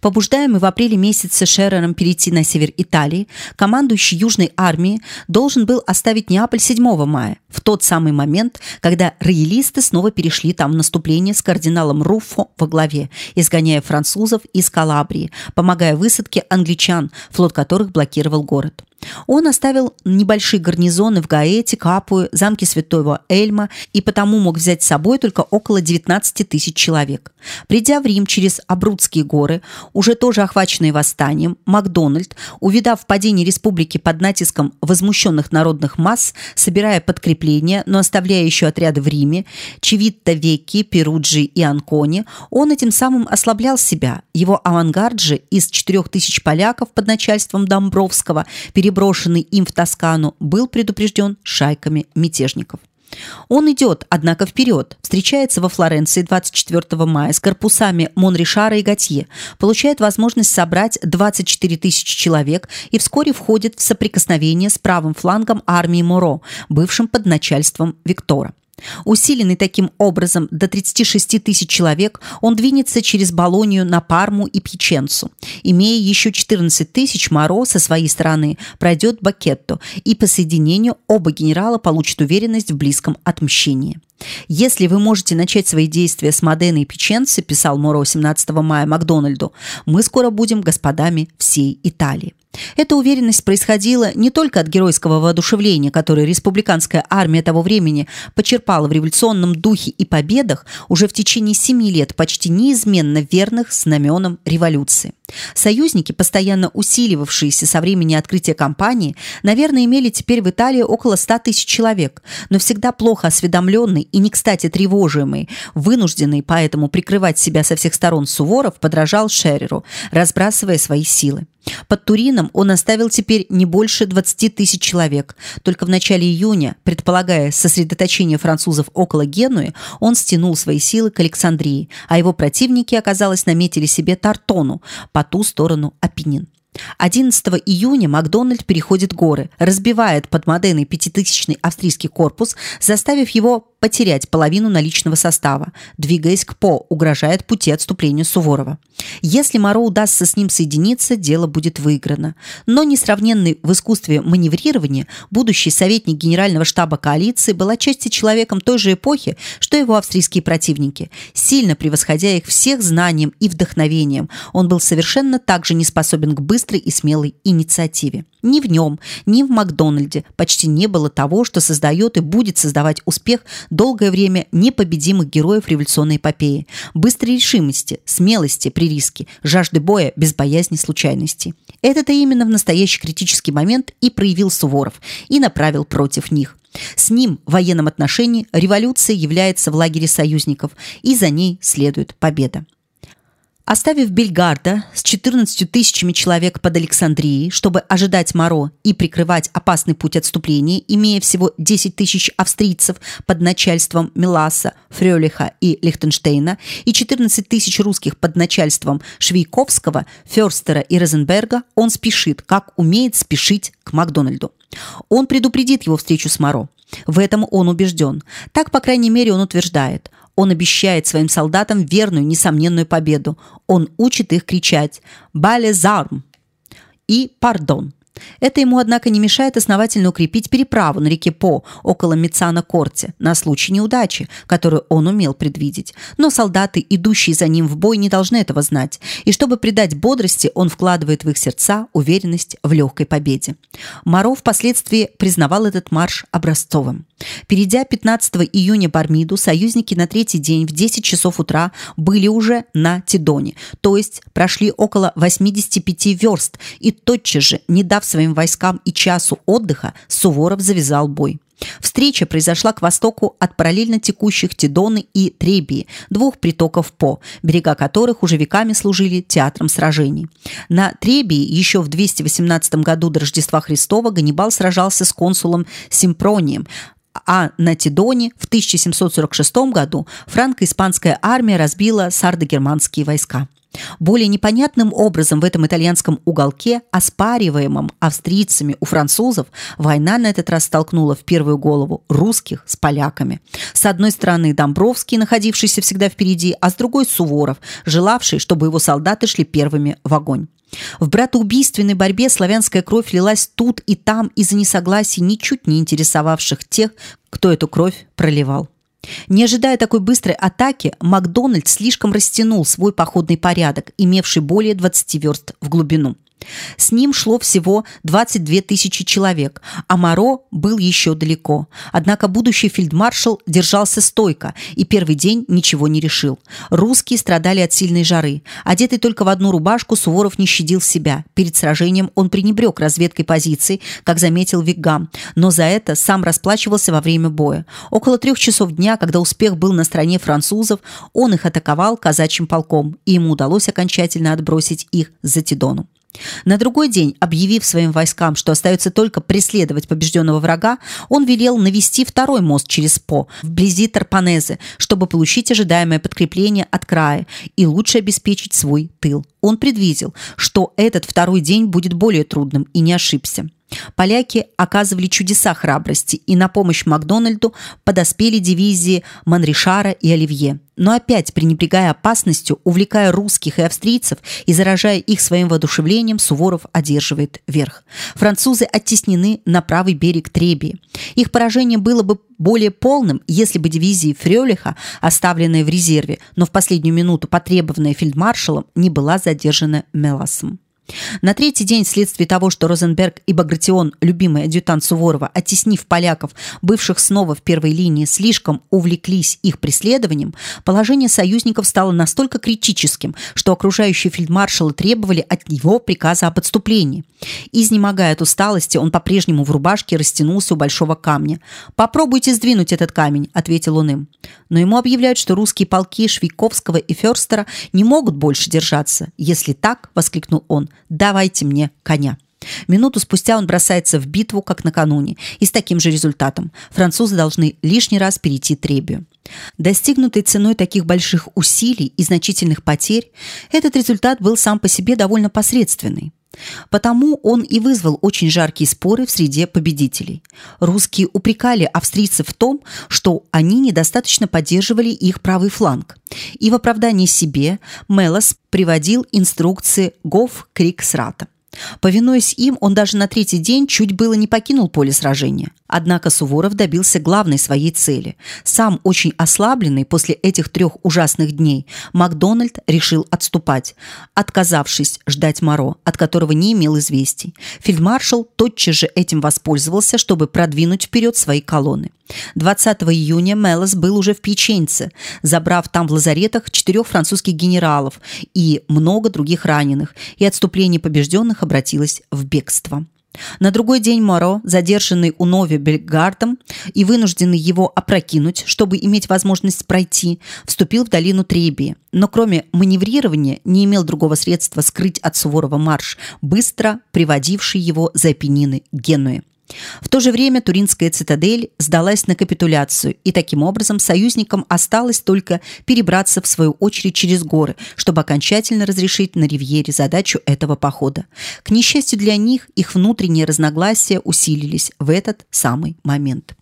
Побуждаемый в апреле месяце Шерером перейти на север Италии, командующий Южной армией должен был оставить Неаполь 7 мая, в тот самый момент, когда роялисты снова перешли там в наступление с кардиналом Руффо во главе, изгоняя французов из Калабрии, помогая высадке англичан, флот которых блокировал город. Он оставил небольшие гарнизоны в Гаэте, Капуе, замке Святого Эльма и потому мог взять с собой только около 19 тысяч человек. Придя в Рим через Абрудские горы, уже тоже охваченные восстанием, Макдональд, увидав падение республики под натиском возмущенных народных масс, собирая подкрепления, но оставляя еще отряды в Риме, Чевитто Векки, Перуджи и Анкони, он этим самым ослаблял себя. Его авангард же из 4 тысяч поляков под начальством Домбровского перебрал переброшенный им в Тоскану, был предупрежден шайками мятежников. Он идет, однако, вперед, встречается во Флоренции 24 мая с корпусами Монришара и Готье, получает возможность собрать 24 тысячи человек и вскоре входит в соприкосновение с правым флангом армии Моро, бывшим под начальством Виктора. Усиленный таким образом до 36 тысяч человек, он двинется через Болонию на Парму и Пьяченцу. Имея еще 14 тысяч, Моро со своей стороны пройдет Бакетто, и по соединению оба генерала получат уверенность в близком отмщении. «Если вы можете начать свои действия с Модена и Печенцы», писал Моро 17 мая Макдональду, «мы скоро будем господами всей Италии». Эта уверенность происходила не только от геройского воодушевления, которое республиканская армия того времени почерпала в революционном духе и победах уже в течение семи лет почти неизменно верных знаменам революции. Союзники, постоянно усиливавшиеся со времени открытия кампании, наверное, имели теперь в Италии около 100 тысяч человек, но всегда плохо осведомленный и не кстати тревожимый, вынужденный поэтому прикрывать себя со всех сторон Суворов, подражал Шереру, разбрасывая свои силы. Под Турином он оставил теперь не больше 20 тысяч человек. Только в начале июня, предполагая сосредоточение французов около Генуи, он стянул свои силы к Александрии, а его противники, оказалось, наметили себе Тартону по ту сторону Апеннин. 11 июня Макдональд переходит горы, разбивает под Моденой пятитысячный австрийский корпус, заставив его потерять половину наличного состава. Двигаясь к По, угрожает пути отступления Суворова. Если Моро удастся с ним соединиться, дело будет выиграно. Но несравненный в искусстве маневрирования, будущий советник генерального штаба коалиции был отчасти человеком той же эпохи, что его австрийские противники. Сильно превосходя их всех знанием и вдохновением, он был совершенно так же не способен к быстрой и смелой инициативе. Ни в нем, ни в Макдональде почти не было того, что создает и будет создавать успех долгое время непобедимых героев революционной эпопеи. Быстрой решимости, смелости при риске, жажды боя без боязни случайностей. Это-то именно в настоящий критический момент и проявил Суворов и направил против них. С ним в военном отношении революция является в лагере союзников, и за ней следует победа. Оставив Бельгарда с 14 тысячами человек под Александрией, чтобы ожидать Моро и прикрывать опасный путь отступления, имея всего 10 тысяч австрийцев под начальством Миласа, Фрёлиха и Лихтенштейна и 14 тысяч русских под начальством Швейковского, Ферстера и Розенберга, он спешит, как умеет спешить к Макдональду. Он предупредит его встречу с Моро. В этом он убежден. Так, по крайней мере, он утверждает. Он обещает своим солдатам верную, несомненную победу. Он учит их кричать «Балезарм» и «Пардон». Это ему, однако, не мешает основательно укрепить переправу на реке По около Мецана-Корте на случай неудачи, которую он умел предвидеть. Но солдаты, идущие за ним в бой, не должны этого знать. И чтобы придать бодрости, он вкладывает в их сердца уверенность в легкой победе. Моро впоследствии признавал этот марш образцовым. Перейдя 15 июня Бармиду, союзники на третий день в 10 часов утра были уже на Тидоне, то есть прошли около 85 верст и тотчас же, не дав своим войскам и часу отдыха, Суворов завязал бой. Встреча произошла к востоку от параллельно текущих Тидоны и Требии, двух притоков По, берега которых уже веками служили театром сражений. На Требии еще в 218 году до Рождества Христова Ганнибал сражался с консулом Симпронием, а на Тидоне в 1746 году франко-испанская армия разбила сардо-германские войска. Более непонятным образом в этом итальянском уголке, оспариваемом австрийцами у французов, война на этот раз столкнула в первую голову русских с поляками. С одной стороны Домбровский, находившийся всегда впереди, а с другой Суворов, желавший, чтобы его солдаты шли первыми в огонь. В братоубийственной борьбе славянская кровь лилась тут и там из-за несогласий, ничуть не интересовавших тех, кто эту кровь проливал. Не ожидая такой быстрой атаки, Макдональд слишком растянул свой походный порядок, имевший более 20 верст в глубину. С ним шло всего 22 тысячи человек, а Моро был еще далеко. Однако будущий фельдмаршал держался стойко и первый день ничего не решил. Русские страдали от сильной жары. Одетый только в одну рубашку, Суворов не щадил себя. Перед сражением он пренебрег разведкой позиций, как заметил Виггам, но за это сам расплачивался во время боя. Около трех часов дня, когда успех был на стороне французов, он их атаковал казачьим полком, и ему удалось окончательно отбросить их за Тидону. На другой день, объявив своим войскам, что остается только преследовать побежденного врага, он велел навести второй мост через По, вблизи Тарпанезе, чтобы получить ожидаемое подкрепление от края и лучше обеспечить свой тыл. Он предвидел, что этот второй день будет более трудным и не ошибся. Поляки оказывали чудеса храбрости, и на помощь Макдональду подоспели дивизии Манришара и Оливье. Но опять, пренебрегая опасностью, увлекая русских и австрийцев и заражая их своим воодушевлением, Суворов одерживает верх. Французы оттеснены на правый берег Требии. Их поражение было бы более полным, если бы дивизии Фрёлиха, оставленная в резерве, но в последнюю минуту потребованная фельдмаршалом, не была задержана Меласом. На третий день вследствие того, что Розенберг и Багратион, любимый адъютант Суворова, оттеснив поляков, бывших снова в первой линии, слишком увлеклись их преследованием, положение союзников стало настолько критическим, что окружающие фельдмаршалы требовали от него приказа об отступлении. Изнемогая от усталости, он по-прежнему в рубашке растянулся у большого камня. «Попробуйте сдвинуть этот камень», — ответил он им. Но ему объявляют, что русские полки Швейковского и Ферстера не могут больше держаться. «Если так», — воскликнул он, «давайте мне коня». Минуту спустя он бросается в битву, как накануне, и с таким же результатом. Французы должны лишний раз перейти Требию. Достигнутый ценой таких больших усилий и значительных потерь, этот результат был сам по себе довольно посредственный. Потому он и вызвал очень жаркие споры в среде победителей. Русские упрекали австрийцев в том, что они недостаточно поддерживали их правый фланг. И в оправдании себе Мелос приводил инструкции Гоф Криксрата. Повинуясь им, он даже на третий день чуть было не покинул поле сражения. Однако Суворов добился главной своей цели. Сам очень ослабленный после этих трех ужасных дней, Макдональд решил отступать, отказавшись ждать Моро, от которого не имел известий. Фельдмаршал тотчас же этим воспользовался, чтобы продвинуть вперед свои колонны. 20 июня Мелос был уже в Пьяченце, забрав там в лазаретах четырех французских генералов и много других раненых, и отступление побежденных обратилось в бегство. На другой день Моро, задержанный у Нови Бельгардом и вынужденный его опрокинуть, чтобы иметь возможность пройти, вступил в долину Требии. Но кроме маневрирования не имел другого средства скрыть от Суворова марш, быстро приводивший его за Апеннины к Генуе. В то же время Туринская цитадель сдалась на капитуляцию, и таким образом союзникам осталось только перебраться в свою очередь через горы, чтобы окончательно разрешить на Ривьере задачу этого похода. К несчастью для них, их внутренние разногласия усилились в этот самый момент.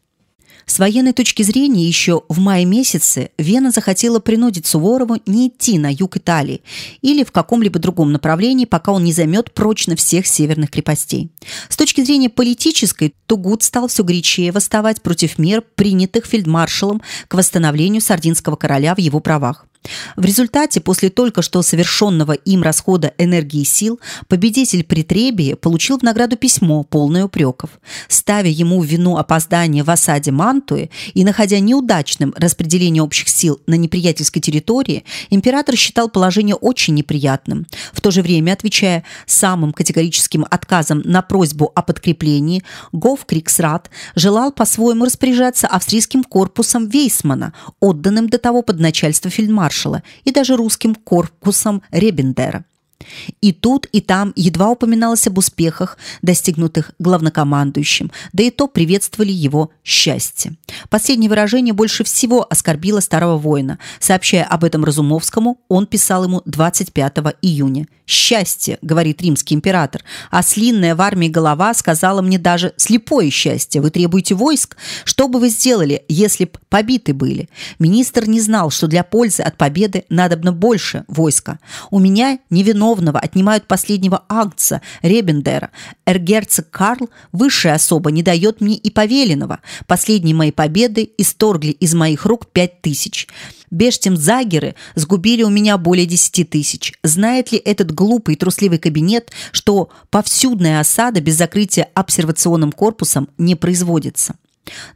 С военной точки зрения еще в мае месяце Вена захотела принудить Суворову не идти на юг Италии или в каком-либо другом направлении, пока он не займет прочно всех северных крепостей. С точки зрения политической, Тугут стал все горячее восставать против мер, принятых фельдмаршалом к восстановлению сардинского короля в его правах. В результате, после только что совершенного им расхода энергии и сил, победитель Притребии получил в награду письмо, полное упреков. Ставя ему в вину опоздание в осаде Мантуи и находя неудачным распределение общих сил на неприятельской территории, император считал положение очень неприятным. В то же время, отвечая самым категорическим отказом на просьбу о подкреплении, Гоф Криксрат желал по-своему распоряжаться австрийским корпусом Вейсмана, отданным до того под начальство фельдмаршала маршала и даже русским корпусом Ребендера. И тут, и там едва упоминалось об успехах, достигнутых главнокомандующим, да и то приветствовали его счастье. Последнее выражение больше всего оскорбило старого воина. Сообщая об этом Разумовскому, он писал ему 25 июня. «Счастье», — говорит римский император, а слинная в армии голова сказала мне даже «слепое счастье, вы требуете войск? Что бы вы сделали, если б побиты были?» Министр не знал, что для пользы от победы надобно больше войска. У меня невиновно Верховного отнимают последнего акция Ребендера. Эргерцог Карл, высшая особа, не дает мне и повеленного. Последние мои победы исторгли из моих рук пять тысяч. Бештем Загеры сгубили у меня более десяти тысяч. Знает ли этот глупый и трусливый кабинет, что повсюдная осада без закрытия обсервационным корпусом не производится?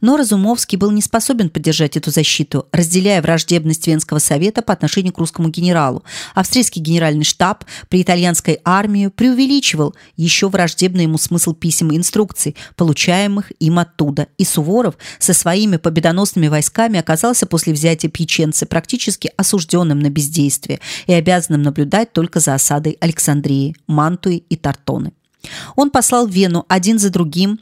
Но Разумовский был не способен поддержать эту защиту, разделяя враждебность Венского совета по отношению к русскому генералу. Австрийский генеральный штаб при итальянской армии преувеличивал еще враждебный ему смысл писем и инструкций, получаемых им оттуда. И Суворов со своими победоносными войсками оказался после взятия Пьяченцы практически осужденным на бездействие и обязанным наблюдать только за осадой Александрии, Мантуи и Тартоны. Он послал в Вену один за другим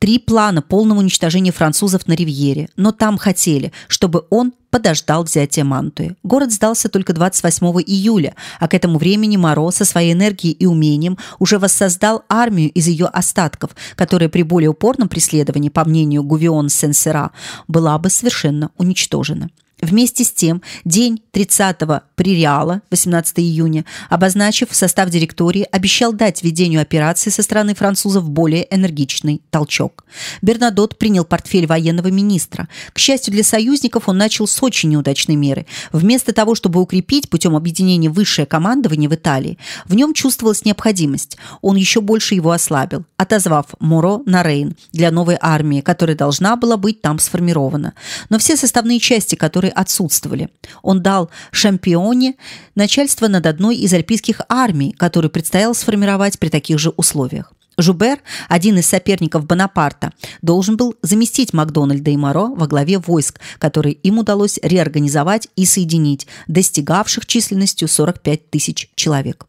три плана полного уничтожения французов на Ривьере, но там хотели, чтобы он подождал взятия Мантуи. Город сдался только 28 июля, а к этому времени Моро со своей энергией и умением уже воссоздал армию из ее остатков, которая при более упорном преследовании, по мнению Гувион Сенсера, была бы совершенно уничтожена. Вместе с тем, день 30-го Пририала, 18 июня, обозначив состав директории, обещал дать ведению операции со стороны французов более энергичный толчок. Бернадот принял портфель военного министра. К счастью для союзников, он начал с очень неудачной меры. Вместо того, чтобы укрепить путем объединения высшее командование в Италии, в нем чувствовалась необходимость. Он еще больше его ослабил, отозвав Моро на Рейн для новой армии, которая должна была быть там сформирована. Но все составные части, которые отсутствовали. Он дал Шампионе начальство над одной из альпийских армий, которую предстояло сформировать при таких же условиях. Жубер, один из соперников Бонапарта, должен был заместить Макдональда и Моро во главе войск, которые им удалось реорганизовать и соединить, достигавших численностью 45 тысяч человек.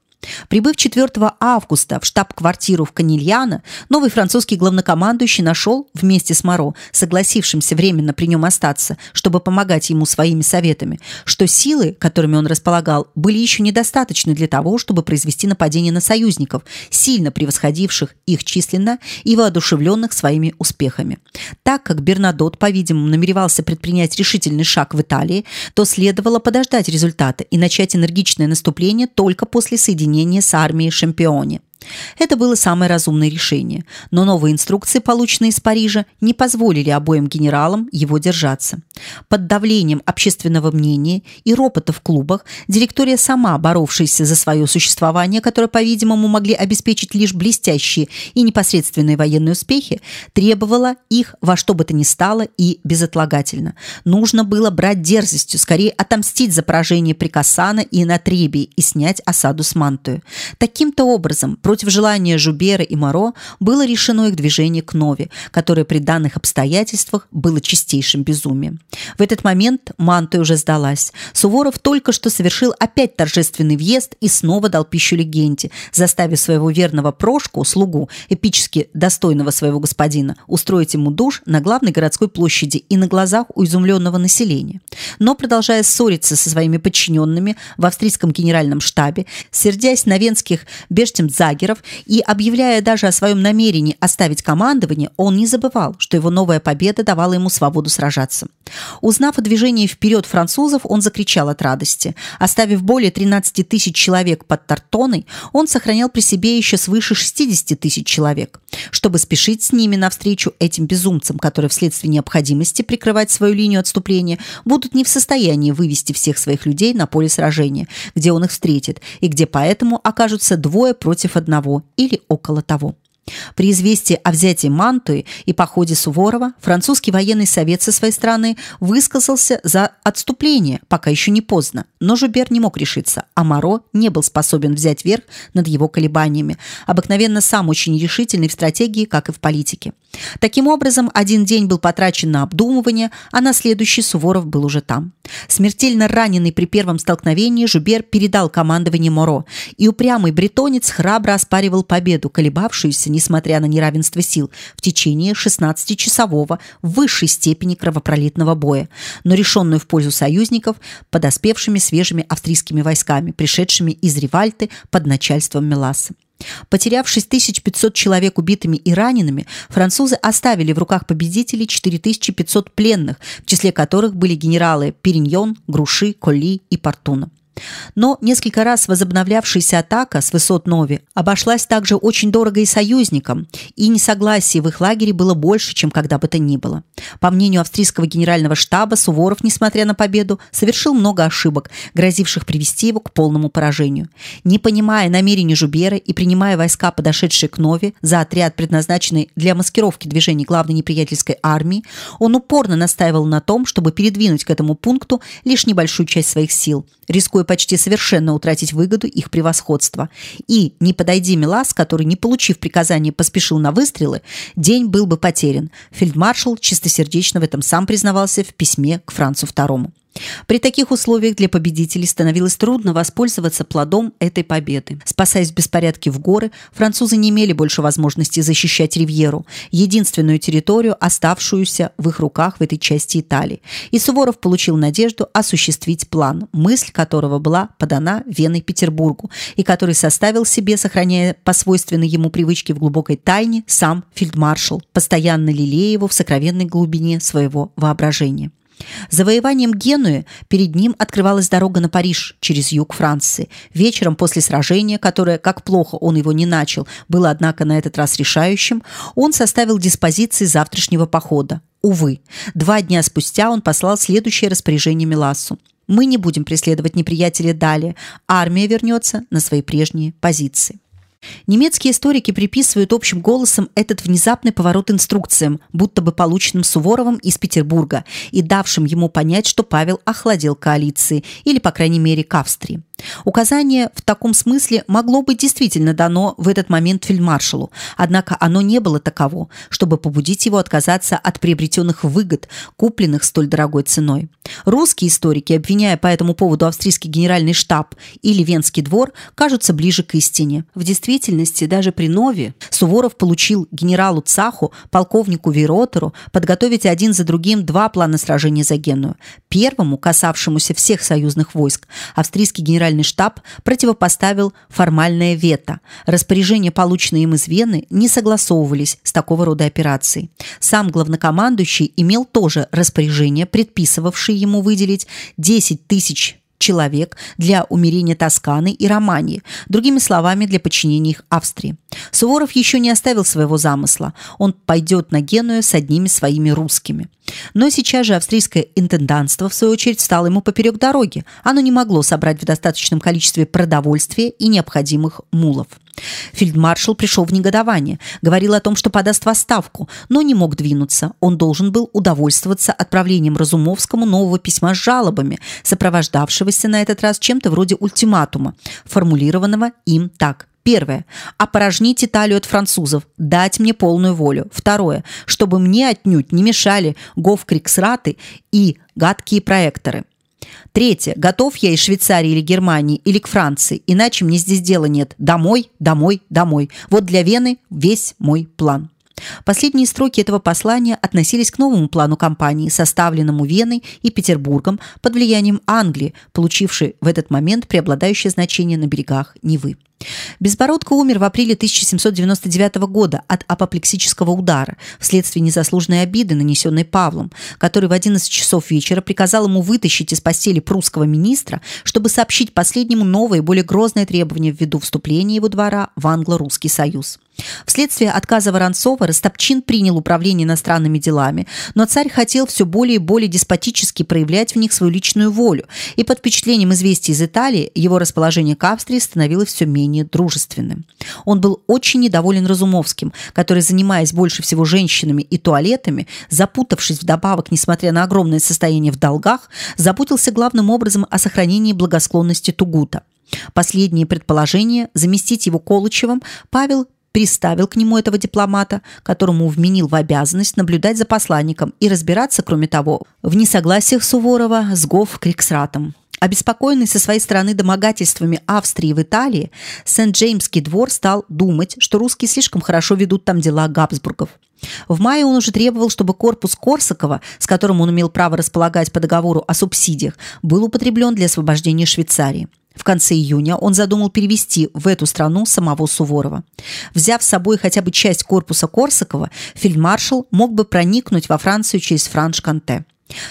Прибыв 4 августа в штаб-квартиру в Канильяно, новый французский главнокомандующий нашел вместе с Моро, согласившимся временно при нем остаться, чтобы помогать ему своими советами, что силы, которыми он располагал, были еще недостаточны для того, чтобы произвести нападение на союзников, сильно превосходивших их численно и воодушевленных своими успехами. Так как Бернадот, по-видимому, намеревался предпринять решительный шаг в Италии, то следовало подождать результата и начать энергичное наступление только после соединения соединение с армией Шампионе. Это было самое разумное решение, но новые инструкции, полученные из Парижа, не позволили обоим генералам его держаться. Под давлением общественного мнения и ропота в клубах директория сама, боровшаяся за свое существование, которое, по-видимому, могли обеспечить лишь блестящие и непосредственные военные успехи, требовала их во что бы то ни стало и безотлагательно. Нужно было брать дерзостью, скорее отомстить за поражение при Кассана и Натребии и снять осаду с Мантую. Таким-то образом, Против желания Жубера и Моро было решено их движение к Нове, которое при данных обстоятельствах было чистейшим безумием. В этот момент Манта уже сдалась. Суворов только что совершил опять торжественный въезд и снова дал пищу легенде, заставив своего верного Прошку, слугу, эпически достойного своего господина, устроить ему душ на главной городской площади и на глазах у изумленного населения. Но, продолжая ссориться со своими подчиненными в австрийском генеральном штабе, сердясь на венских бештемцагеров, лагеров и объявляя даже о своем намерении оставить командование, он не забывал, что его новая победа давала ему свободу сражаться. Узнав о движении вперед французов, он закричал от радости. Оставив более 13 тысяч человек под Тартоной, он сохранял при себе еще свыше 60 тысяч человек. Чтобы спешить с ними навстречу этим безумцам, которые вследствие необходимости прикрывать свою линию отступления будут не в состоянии вывести всех своих людей на поле сражения, где он их встретит, и где поэтому окажутся двое против одного или около того. При известии о взятии Мантуи и походе Суворова французский военный совет со своей стороны высказался за отступление, пока еще не поздно. Но Жубер не мог решиться, а Моро не был способен взять верх над его колебаниями, обыкновенно сам очень решительный в стратегии, как и в политике. Таким образом, один день был потрачен на обдумывание, а на следующий Суворов был уже там. Смертельно раненый при первом столкновении Жубер передал командование Моро, и упрямый бретонец храбро оспаривал победу, колебавшуюся, несмотря на неравенство сил, в течение 16-часового в высшей степени кровопролитного боя, но решенную в пользу союзников подоспевшими свежими австрийскими войсками, пришедшими из Ривальты под начальством Меласа. Потеряв 6500 человек убитыми и ранеными, французы оставили в руках победителей 4500 пленных, в числе которых были генералы Периньон, Груши, Колли и Портуна. Но несколько раз возобновлявшаяся атака с высот Нови обошлась также очень дорого и союзникам, и несогласие в их лагере было больше, чем когда бы то ни было. По мнению австрийского генерального штаба, Суворов, несмотря на победу, совершил много ошибок, грозивших привести его к полному поражению. Не понимая намерений Жубера и принимая войска, подошедшие к Нови, за отряд, предназначенный для маскировки движений главной неприятельской армии, он упорно настаивал на том, чтобы передвинуть к этому пункту лишь небольшую часть своих сил, рискуя почти совершенно утратить выгоду их превосходства. И, не подойди Милас, который, не получив приказания, поспешил на выстрелы, день был бы потерян. Фельдмаршал чистосердечно в этом сам признавался в письме к Францу II. При таких условиях для победителей становилось трудно воспользоваться плодом этой победы. Спасаясь в беспорядке в горы, французы не имели больше возможности защищать Ривьеру, единственную территорию, оставшуюся в их руках в этой части Италии. И Суворов получил надежду осуществить план, мысль которого была подана Веной Петербургу, и который составил себе, сохраняя по свойственной ему привычке в глубокой тайне, сам фельдмаршал, постоянно лелея его в сокровенной глубине своего воображения. Завоеванием Генуи перед ним открывалась дорога на Париж через юг Франции. Вечером после сражения, которое, как плохо он его не начал, было, однако, на этот раз решающим, он составил диспозиции завтрашнего похода. Увы, два дня спустя он послал следующее распоряжение Миласу. «Мы не будем преследовать неприятеля далее. Армия вернется на свои прежние позиции». Немецкие историки приписывают общим голосом этот внезапный поворот инструкциям, будто бы полученным Суворовым из Петербурга и давшим ему понять, что Павел охладил коалиции или, по крайней мере, к Австрии. Указание в таком смысле могло быть действительно дано в этот момент фельдмаршалу, однако оно не было таково, чтобы побудить его отказаться от приобретенных выгод, купленных столь дорогой ценой. Русские историки, обвиняя по этому поводу австрийский генеральный штаб или Венский двор, кажутся ближе к истине. В действительности, даже при Нове Суворов получил генералу Цаху, полковнику Веротеру, подготовить один за другим два плана сражения за Геную. Первому, касавшемуся всех союзных войск, австрийский генеральный Генеральный штаб противопоставил формальное вето. Распоряжения, полученные им из Вены, не согласовывались с такого рода операцией. Сам главнокомандующий имел тоже распоряжение, предписывавшее ему выделить 10 тысяч человек для умерения Тосканы и Романии, другими словами, для подчинения их Австрии. Суворов еще не оставил своего замысла. Он пойдет на Геную с одними своими русскими. Но сейчас же австрийское интендантство, в свою очередь, стало ему поперек дороги. Оно не могло собрать в достаточном количестве продовольствия и необходимых мулов. Фельдмаршал пришел в негодование, говорил о том, что подаст в отставку, но не мог двинуться. Он должен был удовольствоваться отправлением Разумовскому нового письма с жалобами, сопровождавшегося на этот раз чем-то вроде ультиматума, формулированного им так. Первое. Опорожнить Италию от французов. Дать мне полную волю. Второе. Чтобы мне отнюдь не мешали гофкриксраты и гадкие проекторы. Третье. Готов я из Швейцарии или Германии или к Франции, иначе мне здесь дела нет. Домой, домой, домой. Вот для Вены весь мой план. Последние строки этого послания относились к новому плану кампании, составленному Веной и Петербургом под влиянием Англии, получившей в этот момент преобладающее значение на берегах Невы. Безбородко умер в апреле 1799 года от апоплексического удара вследствие незаслуженной обиды, нанесенной Павлом, который в 11 часов вечера приказал ему вытащить из постели прусского министра, чтобы сообщить последнему новое, более грозное требование ввиду вступления его двора в англо-русский союз. Вследствие отказа Воронцова Ростопчин принял управление иностранными делами, но царь хотел все более и более деспотически проявлять в них свою личную волю, и под впечатлением известий из Италии его расположение к Австрии становилось все менее дружественным. Он был очень недоволен Разумовским, который, занимаясь больше всего женщинами и туалетами, запутавшись вдобавок, несмотря на огромное состояние в долгах, заботился главным образом о сохранении благосклонности Тугута. Последнее предположение заместить его Колычевым Павел приставил к нему этого дипломата, которому вменил в обязанность наблюдать за посланником и разбираться, кроме того, в несогласиях Суворова с Гоф Криксратом. Обеспокоенный со своей стороны домогательствами Австрии в Италии, Сент-Джеймский двор стал думать, что русские слишком хорошо ведут там дела Габсбургов. В мае он уже требовал, чтобы корпус Корсакова, с которым он имел право располагать по договору о субсидиях, был употреблен для освобождения Швейцарии. В конце июня он задумал перевести в эту страну самого Суворова. Взяв с собой хотя бы часть корпуса Корсакова, фельдмаршал мог бы проникнуть во Францию через Франш-Канте.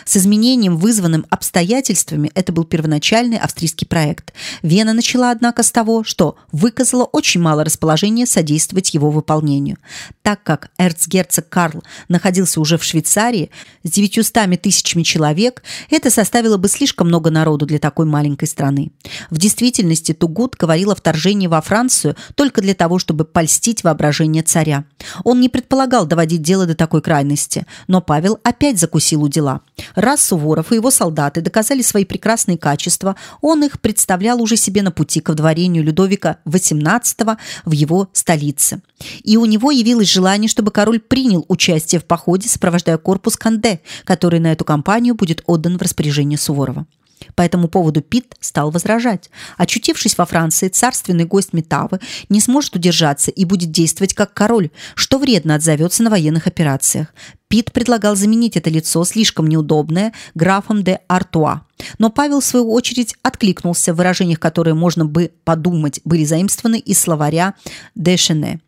С изменением, вызванным обстоятельствами, это был первоначальный австрийский проект. Вена начала, однако, с того, что выказала очень мало расположения содействовать его выполнению. Так как эрцгерцог Карл находился уже в Швейцарии с 900 тысячами человек, это составило бы слишком много народу для такой маленькой страны. В действительности Тугут говорил о вторжении во Францию только для того, чтобы польстить воображение царя. Он не предполагал доводить дело до такой крайности, но Павел опять закусил у дела. Раз Суворов и его солдаты доказали свои прекрасные качества, он их представлял уже себе на пути к вдворению Людовика XVIII в его столице. И у него явилось желание, чтобы король принял участие в походе, сопровождая корпус Канде, который на эту кампанию будет отдан в распоряжение Суворова. По этому поводу Пит стал возражать. Очутившись во Франции, царственный гость Метавы не сможет удержаться и будет действовать как король, что вредно отзовется на военных операциях. Пит предлагал заменить это лицо, слишком неудобное, графом де Артуа. Но Павел, в свою очередь, откликнулся в выражениях, которые можно бы подумать, были заимствованы из словаря Дешене.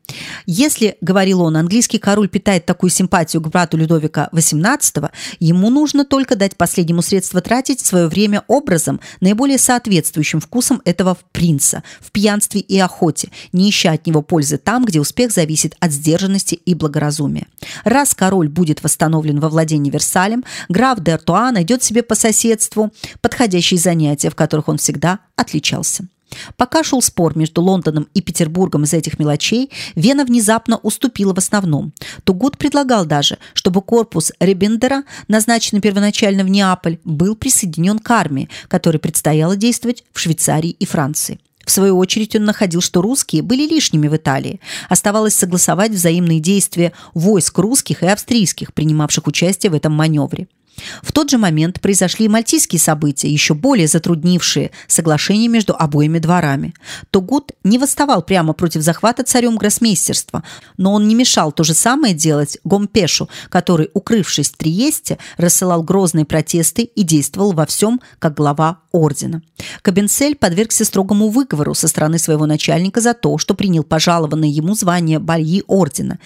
Если, говорил он, английский король питает такую симпатию к брату Людовика XVIII, ему нужно только дать последнему средство тратить свое время образом, наиболее соответствующим вкусам этого принца, в пьянстве и охоте, не ища от него пользы там, где успех зависит от сдержанности и благоразумия. Раз король будет восстановлен во владении Версалем, граф де Артуа найдет себе по соседству подходящие занятия, в которых он всегда отличался. Пока шел спор между Лондоном и Петербургом из этих мелочей, Вена внезапно уступила в основном. Тугут предлагал даже, чтобы корпус Ребендера, назначенный первоначально в Неаполь, был присоединен к армии, которой предстояло действовать в Швейцарии и Франции. В свою очередь он находил, что русские были лишними в Италии. Оставалось согласовать взаимные действия войск русских и австрийских, принимавших участие в этом маневре. В тот же момент произошли и мальтийские события, еще более затруднившие соглашение между обоими дворами. Тогут не восставал прямо против захвата царем гроссмейстерства, но он не мешал то же самое делать Гомпешу, который, укрывшись в Триесте, рассылал грозные протесты и действовал во всем как глава ордена. Кабенцель подвергся строгому выговору со стороны своего начальника за то, что принял пожалованное ему звание бальи ордена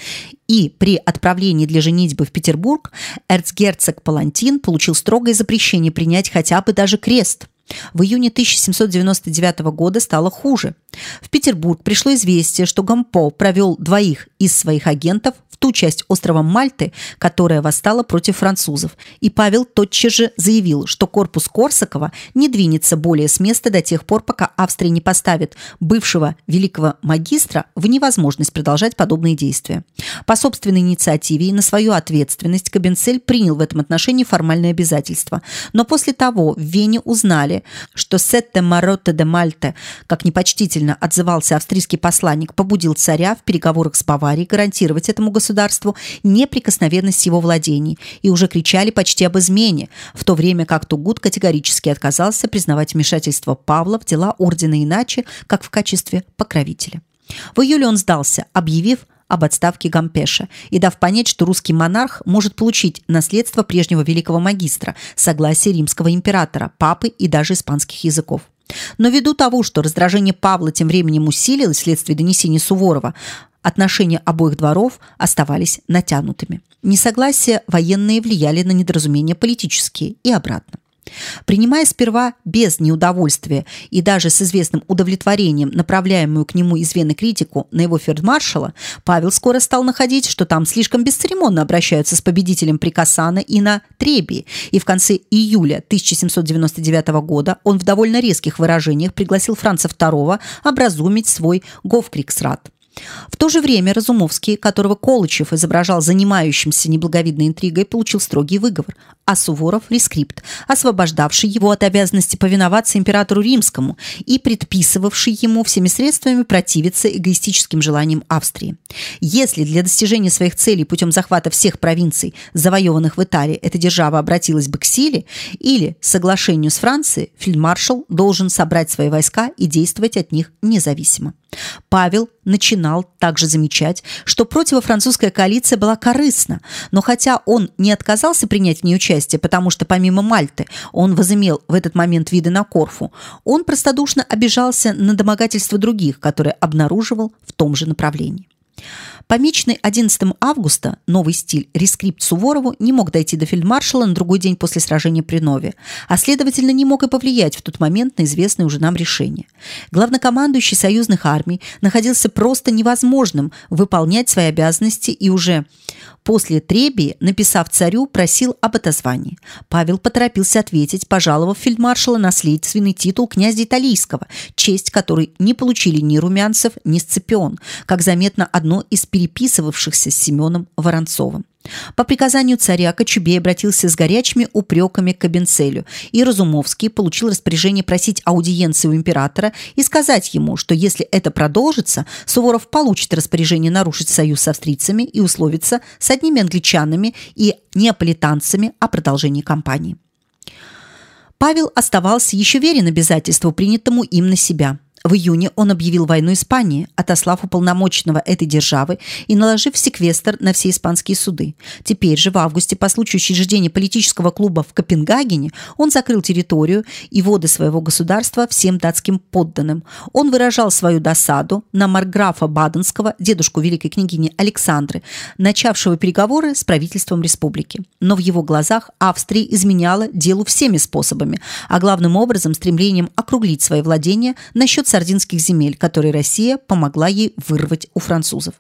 и при отправлении для женитьбы в Петербург эрцгерцог Палантин получил строгое запрещение принять хотя бы даже крест. В июне 1799 года стало хуже. В Петербург пришло известие, что Гампо провел двоих из своих агентов ту часть острова Мальты, которая восстала против французов, и Павел тотчас же заявил, что корпус Корсакова не двинется более с места до тех пор, пока Австрия не поставит бывшего великого магистра в невозможность продолжать подобные действия. По собственной инициативе и на свою ответственность Кабенцель принял в этом отношении формальные обязательства. Но после того в Вене узнали, что Сетте Маротте де Мальте, как непочтительно отзывался австрийский посланник, побудил царя в переговорах с Баварией гарантировать этому государству государству неприкосновенность его владений и уже кричали почти об измене, в то время как Тугут категорически отказался признавать вмешательство Павла в дела ордена иначе, как в качестве покровителя. В июле он сдался, объявив об отставке Гампеша и дав понять, что русский монарх может получить наследство прежнего великого магистра, согласие римского императора, папы и даже испанских языков. Но ввиду того, что раздражение Павла тем временем усилилось вследствие донесений Суворова, отношения обоих дворов оставались натянутыми. Несогласия военные влияли на недоразумения политические и обратно. Принимая сперва без неудовольствия и даже с известным удовлетворением направляемую к нему из Вены критику на его фельдмаршала, Павел скоро стал находить, что там слишком бесцеремонно обращаются с победителем при Кассана и на Требии, и в конце июля 1799 года он в довольно резких выражениях пригласил Франца II образумить свой Гофкриксрат. В то же время Разумовский, которого Колычев изображал занимающимся неблаговидной интригой, получил строгий выговор, а Суворов – рескрипт, освобождавший его от обязанности повиноваться императору римскому и предписывавший ему всеми средствами противиться эгоистическим желаниям Австрии. Если для достижения своих целей путем захвата всех провинций, завоеванных в Италии, эта держава обратилась бы к силе, или соглашению с Францией, фельдмаршал должен собрать свои войска и действовать от них независимо. Павел начинал также замечать, что противофранцузская коалиция была корыстна, но хотя он не отказался принять в ней участие, потому что помимо Мальты он возымел в этот момент виды на Корфу, он простодушно обижался на домогательства других, которые обнаруживал в том же направлении. Помеченный 11 августа новый стиль рескрипт Суворову не мог дойти до фельдмаршала на другой день после сражения при Нове, а следовательно не мог и повлиять в тот момент на известное уже нам решение. Главнокомандующий союзных армий находился просто невозможным выполнять свои обязанности и уже После Требии, написав царю, просил об отозвании. Павел поторопился ответить, пожаловав фельдмаршала наследственный титул князя Италийского, честь которой не получили ни Румянцев, ни Сципион, как заметно одно из переписывавшихся с Семеном Воронцовым. По приказанию царя Кочубей обратился с горячими упреками к Кабенцелю, и Разумовский получил распоряжение просить аудиенции у императора и сказать ему, что если это продолжится, Суворов получит распоряжение нарушить союз с австрийцами и условиться с одними англичанами и неаполитанцами о продолжении кампании. Павел оставался еще верен обязательству, принятому им на себя – в июне он объявил войну Испании, отослав уполномоченного этой державы и наложив секвестр на все испанские суды. Теперь же, в августе, по случаю учреждения политического клуба в Копенгагене, он закрыл территорию и воды своего государства всем датским подданным. Он выражал свою досаду на марграфа Баденского, дедушку великой княгини Александры, начавшего переговоры с правительством республики. Но в его глазах Австрия изменяла делу всеми способами, а главным образом стремлением округлить свои владения насчет сардинских земель, которые Россия помогла ей вырвать у французов.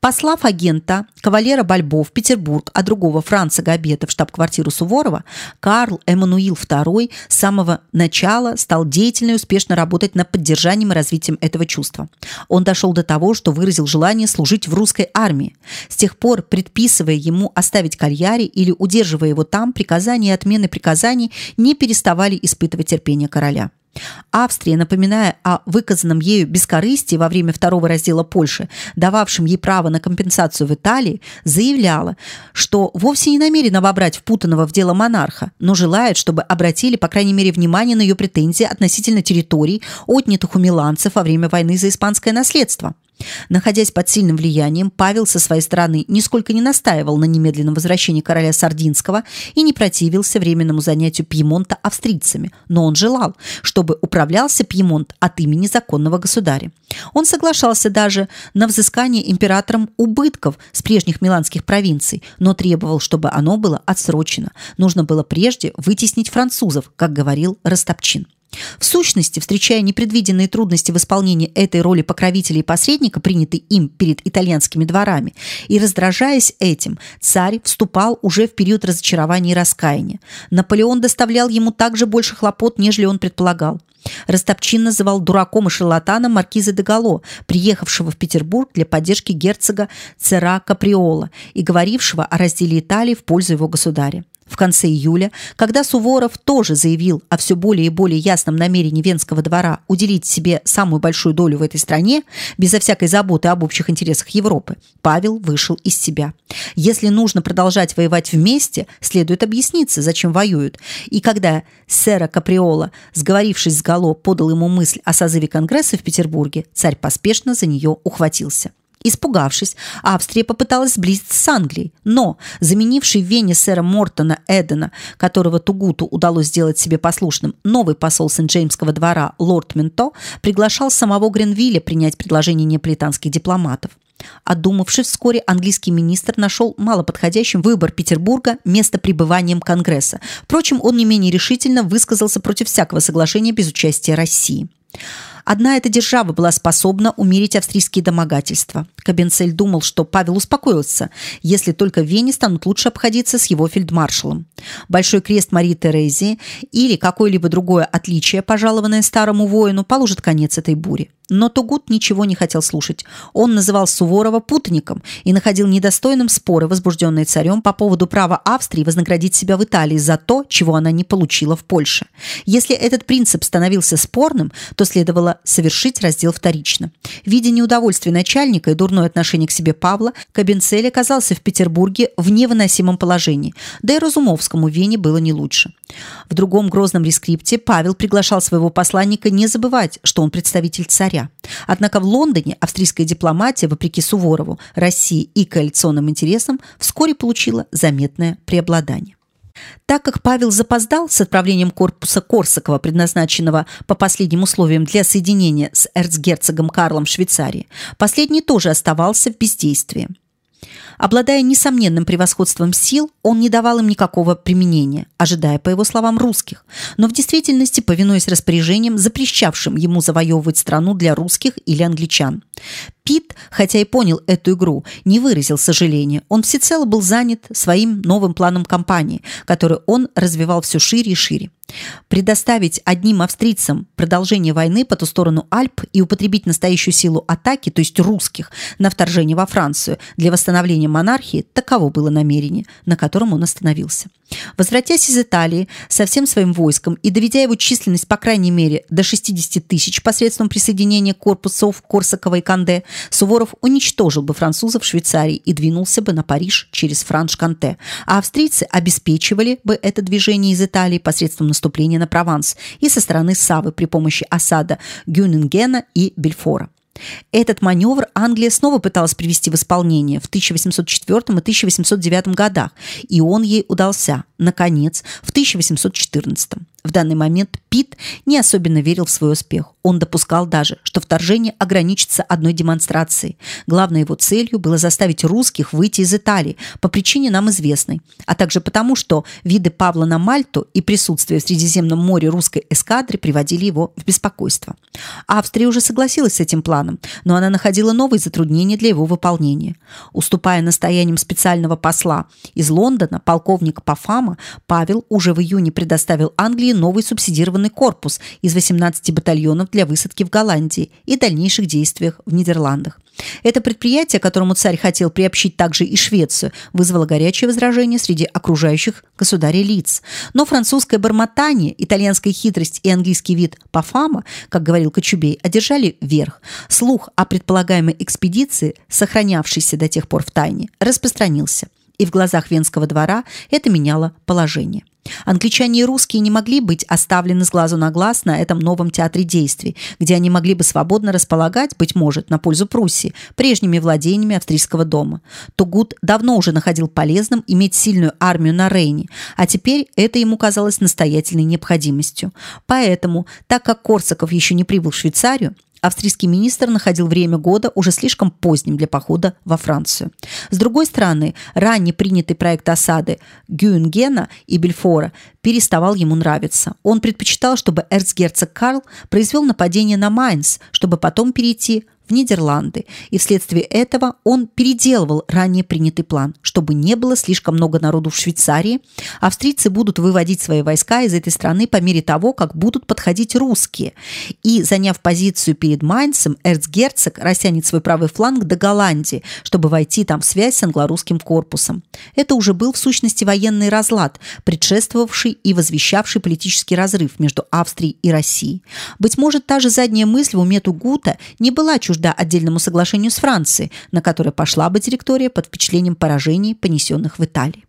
Послав агента кавалера Бальбо в Петербург, а другого Франца Габета в штаб-квартиру Суворова, Карл Эммануил II с самого начала стал деятельно и успешно работать над поддержанием и развитием этого чувства. Он дошел до того, что выразил желание служить в русской армии. С тех пор, предписывая ему оставить Кальяри или удерживая его там, приказания и отмены приказаний не переставали испытывать терпение короля. Австрия, напоминая о выказанном ею бескорыстии во время второго раздела Польши, дававшем ей право на компенсацию в Италии, заявляла, что вовсе не намерена вобрать впутанного в дело монарха, но желает, чтобы обратили, по крайней мере, внимание на ее претензии относительно территорий, отнятых у миланцев во время войны за испанское наследство. Находясь под сильным влиянием, Павел со своей стороны нисколько не настаивал на немедленном возвращении короля Сардинского и не противился временному занятию Пьемонта австрийцами, но он желал, чтобы управлялся Пьемонт от имени законного государя. Он соглашался даже на взыскание императором убытков с прежних миланских провинций, но требовал, чтобы оно было отсрочено. Нужно было прежде вытеснить французов, как говорил Растопчин. В сущности, встречая непредвиденные трудности в исполнении этой роли покровителя и посредника, принятой им перед итальянскими дворами, и раздражаясь этим, царь вступал уже в период разочарования и раскаяния. Наполеон доставлял ему также больше хлопот, нежели он предполагал. Растопчин называл дураком и шарлатаном маркиза де Гало, приехавшего в Петербург для поддержки герцога Цера Каприола и говорившего о разделе Италии в пользу его государя. В конце июля, когда Суворов тоже заявил о все более и более ясном намерении Венского двора уделить себе самую большую долю в этой стране, безо всякой заботы об общих интересах Европы, Павел вышел из себя. Если нужно продолжать воевать вместе, следует объясниться, зачем воюют. И когда сэра Каприола, сговорившись с Гало, подал ему мысль о созыве Конгресса в Петербурге, царь поспешно за нее ухватился. Испугавшись, Австрия попыталась сблизиться с Англией, но заменивший в Вене сэра Мортона Эдена, которого Тугуту удалось сделать себе послушным, новый посол Сент-Джеймского двора лорд Менто приглашал самого Гренвилля принять предложение неаполитанских дипломатов. Одумавшись вскоре, английский министр нашел малоподходящим выбор Петербурга место пребыванием Конгресса. Впрочем, он не менее решительно высказался против всякого соглашения без участия России. Одна эта держава была способна умерить австрийские домогательства. Кабенцель думал, что Павел успокоился, если только в Вене станут лучше обходиться с его фельдмаршалом. Большой крест Марии Терезии или какое-либо другое отличие, пожалованное старому воину, положит конец этой буре. Но Тугут ничего не хотел слушать. Он называл Суворова путаником и находил недостойным споры, возбужденные царем по поводу права Австрии вознаградить себя в Италии за то, чего она не получила в Польше. Если этот принцип становился спорным, то следовало совершить раздел вторично. Видя неудовольствие начальника и дурное отношение к себе Павла, Кабенцель оказался в Петербурге в невыносимом положении, да и Разумовскому Вене было не лучше. В другом грозном рескрипте Павел приглашал своего посланника не забывать, что он представитель царя. Однако в Лондоне австрийская дипломатия, вопреки Суворову, России и коалиционным интересам, вскоре получила заметное преобладание. Так как Павел запоздал с отправлением корпуса Корсакова, предназначенного по последним условиям для соединения с эрцгерцогом Карлом Швейцарии, последний тоже оставался в бездействии. Обладая несомненным превосходством сил, он не давал им никакого применения, ожидая, по его словам, русских, но в действительности повинуясь распоряжениям, запрещавшим ему завоевывать страну для русских или англичан. Пит, хотя и понял эту игру, не выразил сожаления. Он всецело был занят своим новым планом кампании, который он развивал все шире и шире. Предоставить одним австрийцам продолжение войны по ту сторону Альп и употребить настоящую силу атаки, то есть русских, на вторжение во Францию для восстановления монархии, таково было намерение, на котором он остановился. Возвратясь из Италии со всем своим войском и доведя его численность по крайней мере до 60 тысяч посредством присоединения корпусов Корсакова и Канде, Суворов уничтожил бы французов в Швейцарии и двинулся бы на Париж через Франш-Канте, а австрийцы обеспечивали бы это движение из Италии посредством наступления на Прованс и со стороны Савы при помощи осада Гюнингена и Бельфора. Этот маневр Англия снова пыталась привести в исполнение в 1804 и 1809 годах, и он ей удался, наконец, в 1814. В данный момент Пит не особенно верил в свой успех. Он допускал даже, что вторжение ограничится одной демонстрацией. Главной его целью было заставить русских выйти из Италии по причине нам известной, а также потому, что виды Павла на Мальту и присутствие в Средиземном море русской эскадры приводили его в беспокойство. Австрия уже согласилась с этим планом, но она находила новые затруднения для его выполнения. Уступая настояниям специального посла из Лондона, полковника Пафама, Павел уже в июне предоставил Англии новый субсидированный корпус из 18 батальонов для высадки в Голландии и дальнейших действиях в Нидерландах. Это предприятие, которому царь хотел приобщить также и Швецию, вызвало горячее возражение среди окружающих государей лиц. Но французское бормотание, итальянская хитрость и английский вид Пафама, как говорил Кочубей, одержали верх. Слух о предполагаемой экспедиции, сохранявшейся до тех пор в тайне, распространился. И в глазах Венского двора это меняло положение. Англичане и русские не могли быть оставлены с глазу на глаз на этом новом театре действий, где они могли бы свободно располагать, быть может, на пользу Пруссии, прежними владениями австрийского дома. Тугут давно уже находил полезным иметь сильную армию на Рейне, а теперь это ему казалось настоятельной необходимостью. Поэтому, так как Корсаков еще не прибыл в Швейцарию, австрийский министр находил время года уже слишком поздним для похода во Францию. С другой стороны, ранее принятый проект осады Гюнгена и Бельфора переставал ему нравиться. Он предпочитал, чтобы эрцгерцог Карл произвел нападение на Майнц, чтобы потом перейти Нидерланды, и вследствие этого он переделывал ранее принятый план, чтобы не было слишком много народу в Швейцарии. Австрийцы будут выводить свои войска из этой страны по мере того, как будут подходить русские. И, заняв позицию перед Майнцем, эрцгерцог растянет свой правый фланг до Голландии, чтобы войти там в связь с англо-русским корпусом. Это уже был в сущности военный разлад, предшествовавший и возвещавший политический разрыв между Австрией и Россией. Быть может, та же задняя мысль в уме Тугута не была чужда чужда отдельному соглашению с Францией, на которое пошла бы директория под впечатлением поражений, понесенных в Италии.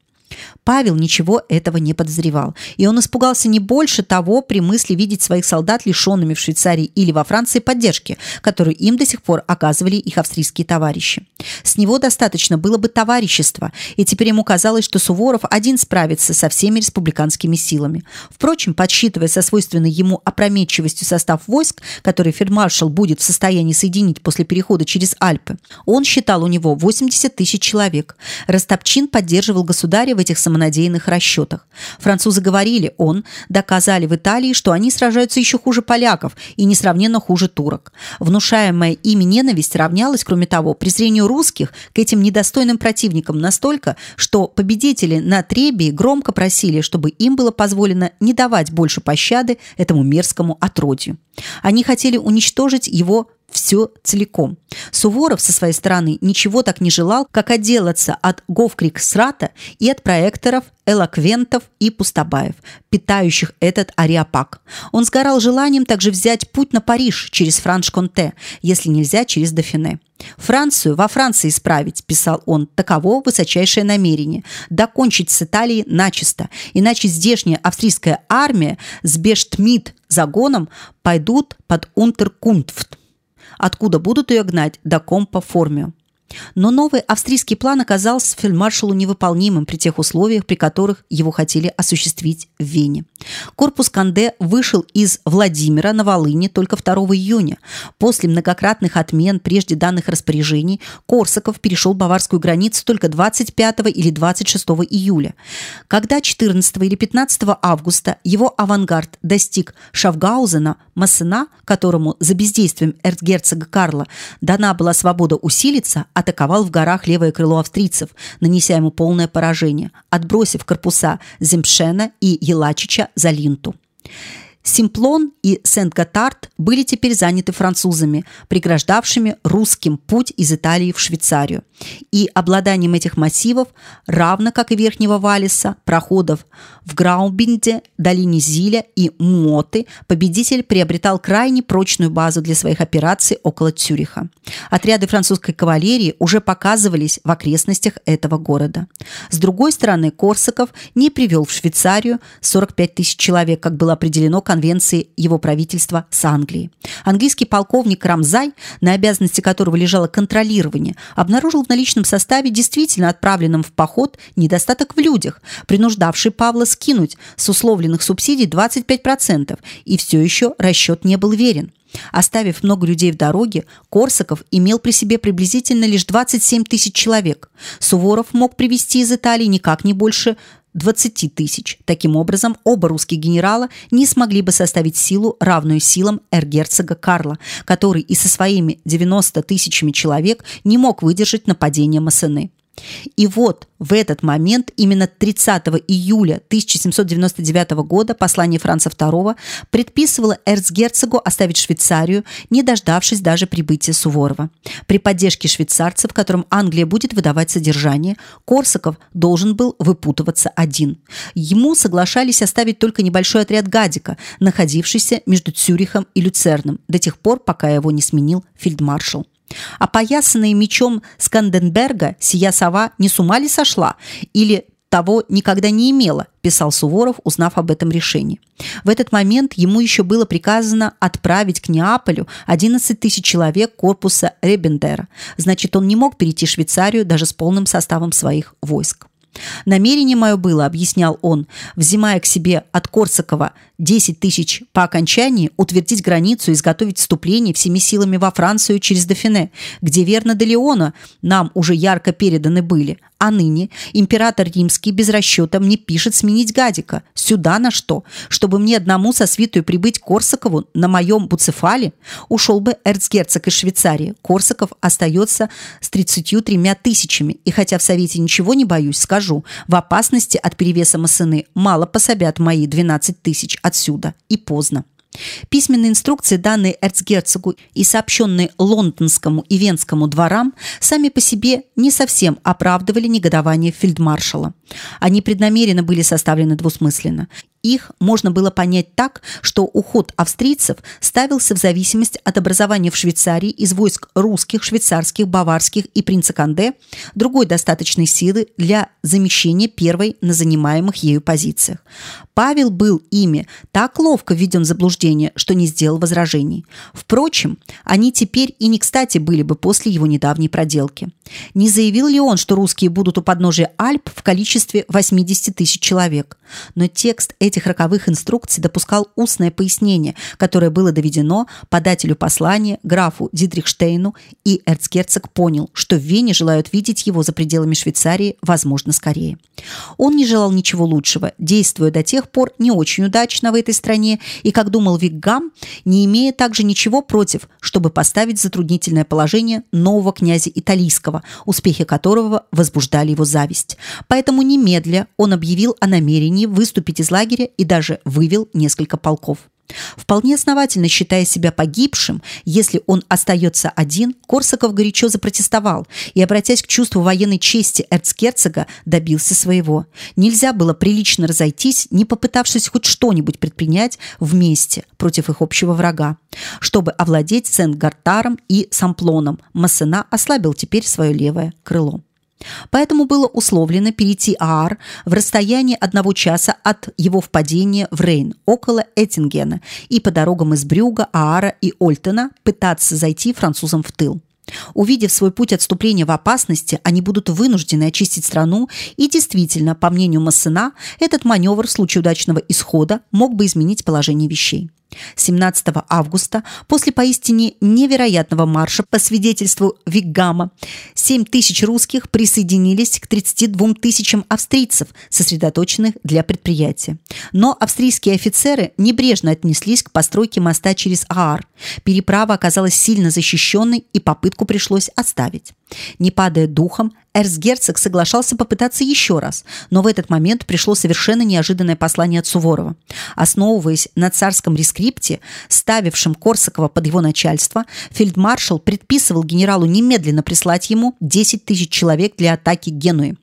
Павел ничего этого не подозревал, и он испугался не больше того при мысли видеть своих солдат лишенными в Швейцарии или во Франции поддержки, которую им до сих пор оказывали их австрийские товарищи. С него достаточно было бы товарищества, и теперь ему казалось, что Суворов один справится со всеми республиканскими силами. Впрочем, подсчитывая со свойственной ему опрометчивостью состав войск, который фельдмаршал будет в состоянии соединить после перехода через Альпы, он считал у него 80 тысяч человек. Растопчин поддерживал государя в этих самонадеянных расчетах. Французы говорили, он, доказали в Италии, что они сражаются еще хуже поляков и несравненно хуже турок. Внушаемая ими ненависть равнялась, кроме того, презрению русских к этим недостойным противникам настолько, что победители на Требии громко просили, чтобы им было позволено не давать больше пощады этому мерзкому отродью. Они хотели уничтожить его все целиком. Суворов со своей стороны ничего так не желал, как отделаться от Говкриксрата и от проекторов, элоквентов и пустобаев, питающих этот ариапак. Он сгорал желанием также взять путь на Париж через Франш-Конте, если нельзя через Дофине. Францию во Франции исправить, писал он, таково высочайшее намерение. Докончить с Италией начисто, иначе здешняя австрийская армия с Бештмит загоном пойдут под Унтеркунфт откуда будут ее гнать до Компа Формио. Но новый австрийский план оказался фельдмаршалу невыполнимым при тех условиях, при которых его хотели осуществить в Вене. Корпус Канде вышел из Владимира на Волыне только 2 июня. После многократных отмен прежде данных распоряжений Корсаков перешел баварскую границу только 25 или 26 июля. Когда 14 или 15 августа его авангард достиг Шафгаузена, Массена, которому за бездействием эрцгерцога Карла дана была свобода усилиться, атаковал в горах левое крыло австрийцев, нанеся ему полное поражение, отбросив корпуса Земпшена и Елачича за Линту. Симплон и Сент-Готард были теперь заняты французами, преграждавшими русским путь из Италии в Швейцарию. И обладанием этих массивов, равно как и Верхнего Валиса, проходов в Граубинде, долине Зиля и Моты, победитель приобретал крайне прочную базу для своих операций около Цюриха. Отряды французской кавалерии уже показывались в окрестностях этого города. С другой стороны, Корсаков не привел в Швейцарию 45 тысяч человек, как было определено конвенции его правительства с Англией. Английский полковник Рамзай, на обязанности которого лежало контролирование, обнаружил в наличном составе, действительно отправленном в поход, недостаток в людях, принуждавший Павла скинуть с условленных субсидий 25%, и все еще расчет не был верен. Оставив много людей в дороге, Корсаков имел при себе приблизительно лишь 27 тысяч человек. Суворов мог привезти из Италии никак не больше 20 тысяч. Таким образом, оба русских генерала не смогли бы составить силу, равную силам эргерцога Карла, который и со своими 90 тысячами человек не мог выдержать нападение Массены. И вот в этот момент, именно 30 июля 1799 года, послание Франца II предписывало эрцгерцогу оставить Швейцарию, не дождавшись даже прибытия Суворова. При поддержке швейцарцев, которым Англия будет выдавать содержание, Корсаков должен был выпутываться один. Ему соглашались оставить только небольшой отряд Гадика, находившийся между Цюрихом и Люцерном, до тех пор, пока его не сменил фельдмаршал. Опоясанная мечом Сканденберга, сия сова не с ума ли сошла? Или того никогда не имела, писал Суворов, узнав об этом решении. В этот момент ему еще было приказано отправить к Неаполю 11 тысяч человек корпуса Ребендера. Значит, он не мог перейти Швейцарию даже с полным составом своих войск. Намерение мое было, объяснял он, взимая к себе от Корсакова 10 тысяч по окончании, утвердить границу и изготовить вступление всеми силами во Францию через Дофине, где верно до Леона нам уже ярко переданы были, а ныне император римский без расчета мне пишет сменить Гадика. Сюда на что? Чтобы мне одному со свитую прибыть Корсакову на моем Буцефале? Ушел бы эрцгерцог из Швейцарии. Корсаков остается с 33 тысячами. И хотя в Совете ничего не боюсь, скажу, в опасности от перевеса Массены мало пособят мои 12 тысяч отсюда. И поздно. Письменные инструкции, данные эрцгерцогу и сообщенные лондонскому и венскому дворам, сами по себе не совсем оправдывали негодование фельдмаршала. Они преднамеренно были составлены двусмысленно. Их можно было понять так, что уход австрийцев ставился в зависимость от образования в Швейцарии из войск русских, швейцарских, баварских и принца Канде другой достаточной силы для замещения первой на занимаемых ею позициях. Павел был ими так ловко введен в заблуждение, что не сделал возражений. Впрочем, они теперь и не кстати были бы после его недавней проделки. Не заявил ли он, что русские будут у подножия Альп в количестве 80 тысяч человек? Но текст этих роковых инструкций допускал устное пояснение, которое было доведено подателю послания, графу Дидрихштейну, и эрцгерцог понял, что в Вене желают видеть его за пределами Швейцарии, возможно, скорее. Он не желал ничего лучшего, действуя до тех пор не очень удачно в этой стране, и, как думал Виггам, не имея также ничего против, чтобы поставить затруднительное положение нового князя Италийского, успехи которого возбуждали его зависть. Поэтому немедля он объявил о намерении выступить из лагеря и даже вывел несколько полков. Вполне основательно считая себя погибшим, если он остается один, Корсаков горячо запротестовал и, обратясь к чувству военной чести эрцгерцога, добился своего. Нельзя было прилично разойтись, не попытавшись хоть что-нибудь предпринять вместе против их общего врага. Чтобы овладеть Сент-Гартаром и Самплоном, Массена ослабил теперь свое левое крыло. Поэтому было условлено перейти Аар в расстоянии одного часа от его впадения в Рейн, около Эттингена, и по дорогам из Брюга, Аара и Ольтена пытаться зайти французам в тыл. Увидев свой путь отступления в опасности, они будут вынуждены очистить страну, и действительно, по мнению Массена, этот маневр в случае удачного исхода мог бы изменить положение вещей. 17 августа, после поистине невероятного марша по свидетельству Виггама, 7 тысяч русских присоединились к 32 тысячам австрийцев, сосредоточенных для предприятия. Но австрийские офицеры небрежно отнеслись к постройке моста через Аар. Переправа оказалась сильно защищенной, и попытку пришлось оставить. Не падая духом, эрцгерцог соглашался попытаться еще раз, но в этот момент пришло совершенно неожиданное послание от Суворова. Основываясь на царском рескрипте, ставившем Корсакова под его начальство, фельдмаршал предписывал генералу немедленно прислать ему 10 тысяч человек для атаки Генуи.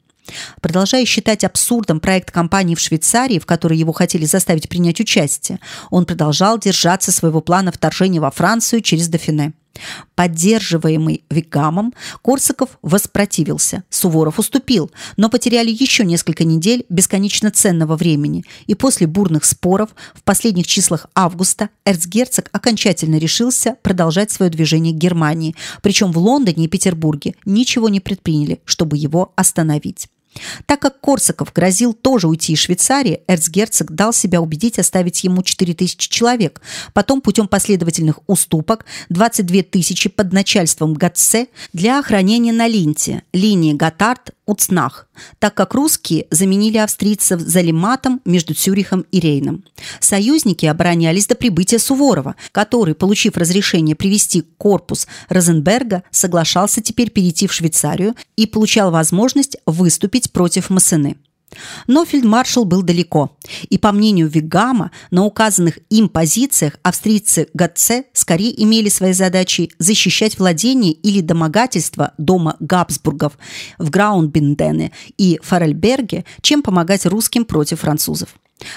Продолжая считать абсурдом проект кампании в Швейцарии, в которой его хотели заставить принять участие, он продолжал держаться своего плана вторжения во Францию через Дофине. Поддерживаемый Вигамом, Корсаков воспротивился. Суворов уступил, но потеряли еще несколько недель бесконечно ценного времени, и после бурных споров в последних числах августа эрцгерцог окончательно решился продолжать свое движение к Германии, причем в Лондоне и Петербурге ничего не предприняли, чтобы его остановить. Так как Корсаков грозил тоже уйти из Швейцарии, эрцгерцог дал себя убедить оставить ему 4 тысячи человек. Потом путем последовательных уступок 22 тысячи под начальством Гатсе для охранения на Линте, линии Готард Уцнах, так как русские заменили австрийцев за Лиматом между Цюрихом и Рейном. Союзники оборонялись до прибытия Суворова, который, получив разрешение привести корпус Розенберга, соглашался теперь перейти в Швейцарию и получал возможность выступить против Массены. Но фельдмаршал был далеко, и, по мнению Виггама, на указанных им позициях австрийцы Гатце скорее имели своей задачей защищать владение или домогательство дома Габсбургов в Граунбиндене и Фарельберге, чем помогать русским против французов.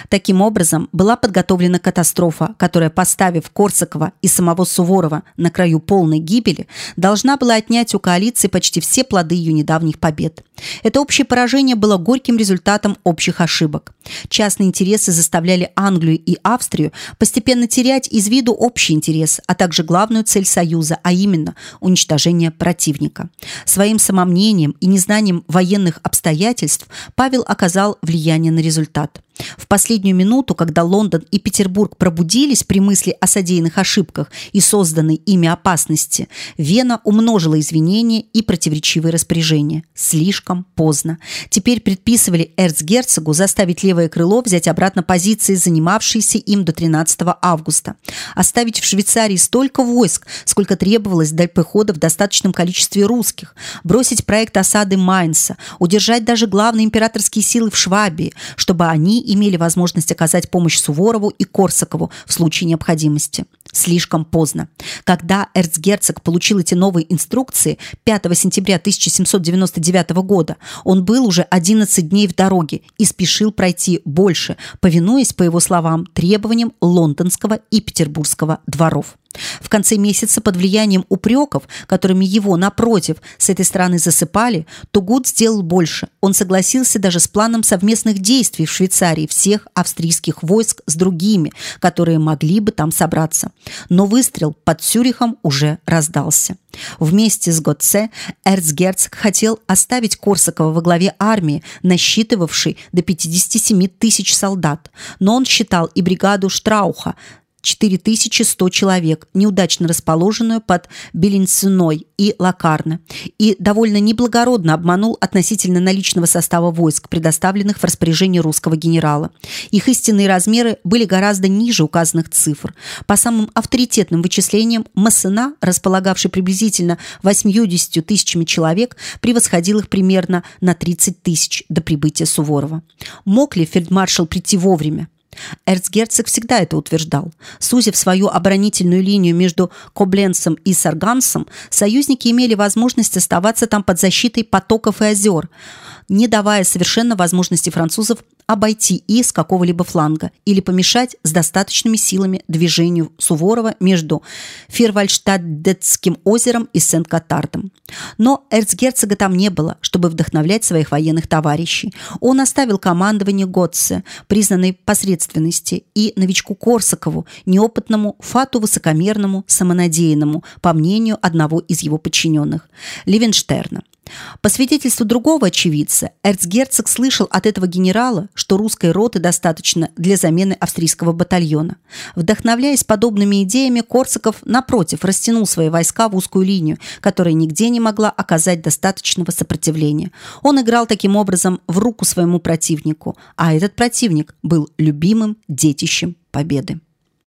Таким образом, была подготовлена катастрофа, которая, поставив Корсакова и самого Суворова на краю полной гибели, должна была отнять у коалиции почти все плоды ее недавних побед. Это общее поражение было горьким результатом общих ошибок. Частные интересы заставляли Англию и Австрию постепенно терять из виду общий интерес, а также главную цель Союза, а именно уничтожение противника. Своим самомнением и незнанием военных обстоятельств Павел оказал влияние на результат. В последнюю минуту, когда Лондон и Петербург пробудились при мысли о содеянных ошибках и созданной ими опасности, Вена умножила извинения и противоречивые распоряжения. Слишком поздно. Теперь предписывали эрцгерцогу заставить левое крыло взять обратно позиции, занимавшиеся им до 13 августа. Оставить в Швейцарии столько войск, сколько требовалось для похода в достаточном количестве русских. Бросить проект осады Майнса. Удержать даже главные императорские силы в Швабии, чтобы они имели возможность оказать помощь Суворову и Корсакову в случае необходимости. слишком поздно. Когда эрцгерцог получил эти новые инструкции 5 сентября 1799 года, он был уже 11 дней в дороге и спешил пройти больше, повинуясь, по его словам, требованиям лондонского и петербургского дворов. В конце месяца под влиянием упреков, которыми его, напротив, с этой стороны засыпали, Тугут сделал больше. Он согласился даже с планом совместных действий в Швейцарии всех австрийских войск с другими, которые могли бы там собраться. Но выстрел под Цюрихом уже раздался. Вместе с Готце эрцгерцог хотел оставить Корсакова во главе армии, насчитывавшей до 57 тысяч солдат, но он считал и бригаду Штрауха 4100 человек, неудачно расположенную под Беленциной и Лакарно, и довольно неблагородно обманул относительно наличного состава войск, предоставленных в распоряжение русского генерала. Их истинные размеры были гораздо ниже указанных цифр. По самым авторитетным вычислениям, Массена, располагавший приблизительно 80 тысячами человек, превосходил их примерно на 30 тысяч до прибытия Суворова. Мог ли фельдмаршал прийти вовремя? Эрцгерцог всегда это утверждал. Сузив свою оборонительную линию между Кобленцем и Саргансом, союзники имели возможность оставаться там под защитой потоков и озер – не давая совершенно возможности французов обойти и с какого-либо фланга или помешать с достаточными силами движению Суворова между Фирвальштадтским озером и Сент-Катартом. Но эрцгерцога там не было, чтобы вдохновлять своих военных товарищей. Он оставил командование Готце, признанной посредственности, и новичку Корсакову, неопытному, фату высокомерному, самонадеянному, по мнению одного из его подчиненных, Левенштерна. По свидетельству другого очевидца, эрцгерцог слышал от этого генерала, что русской роты достаточно для замены австрийского батальона. Вдохновляясь подобными идеями, Корсаков, напротив, растянул свои войска в узкую линию, которая нигде не могла оказать достаточного сопротивления. Он играл таким образом в руку своему противнику, а этот противник был любимым детищем победы.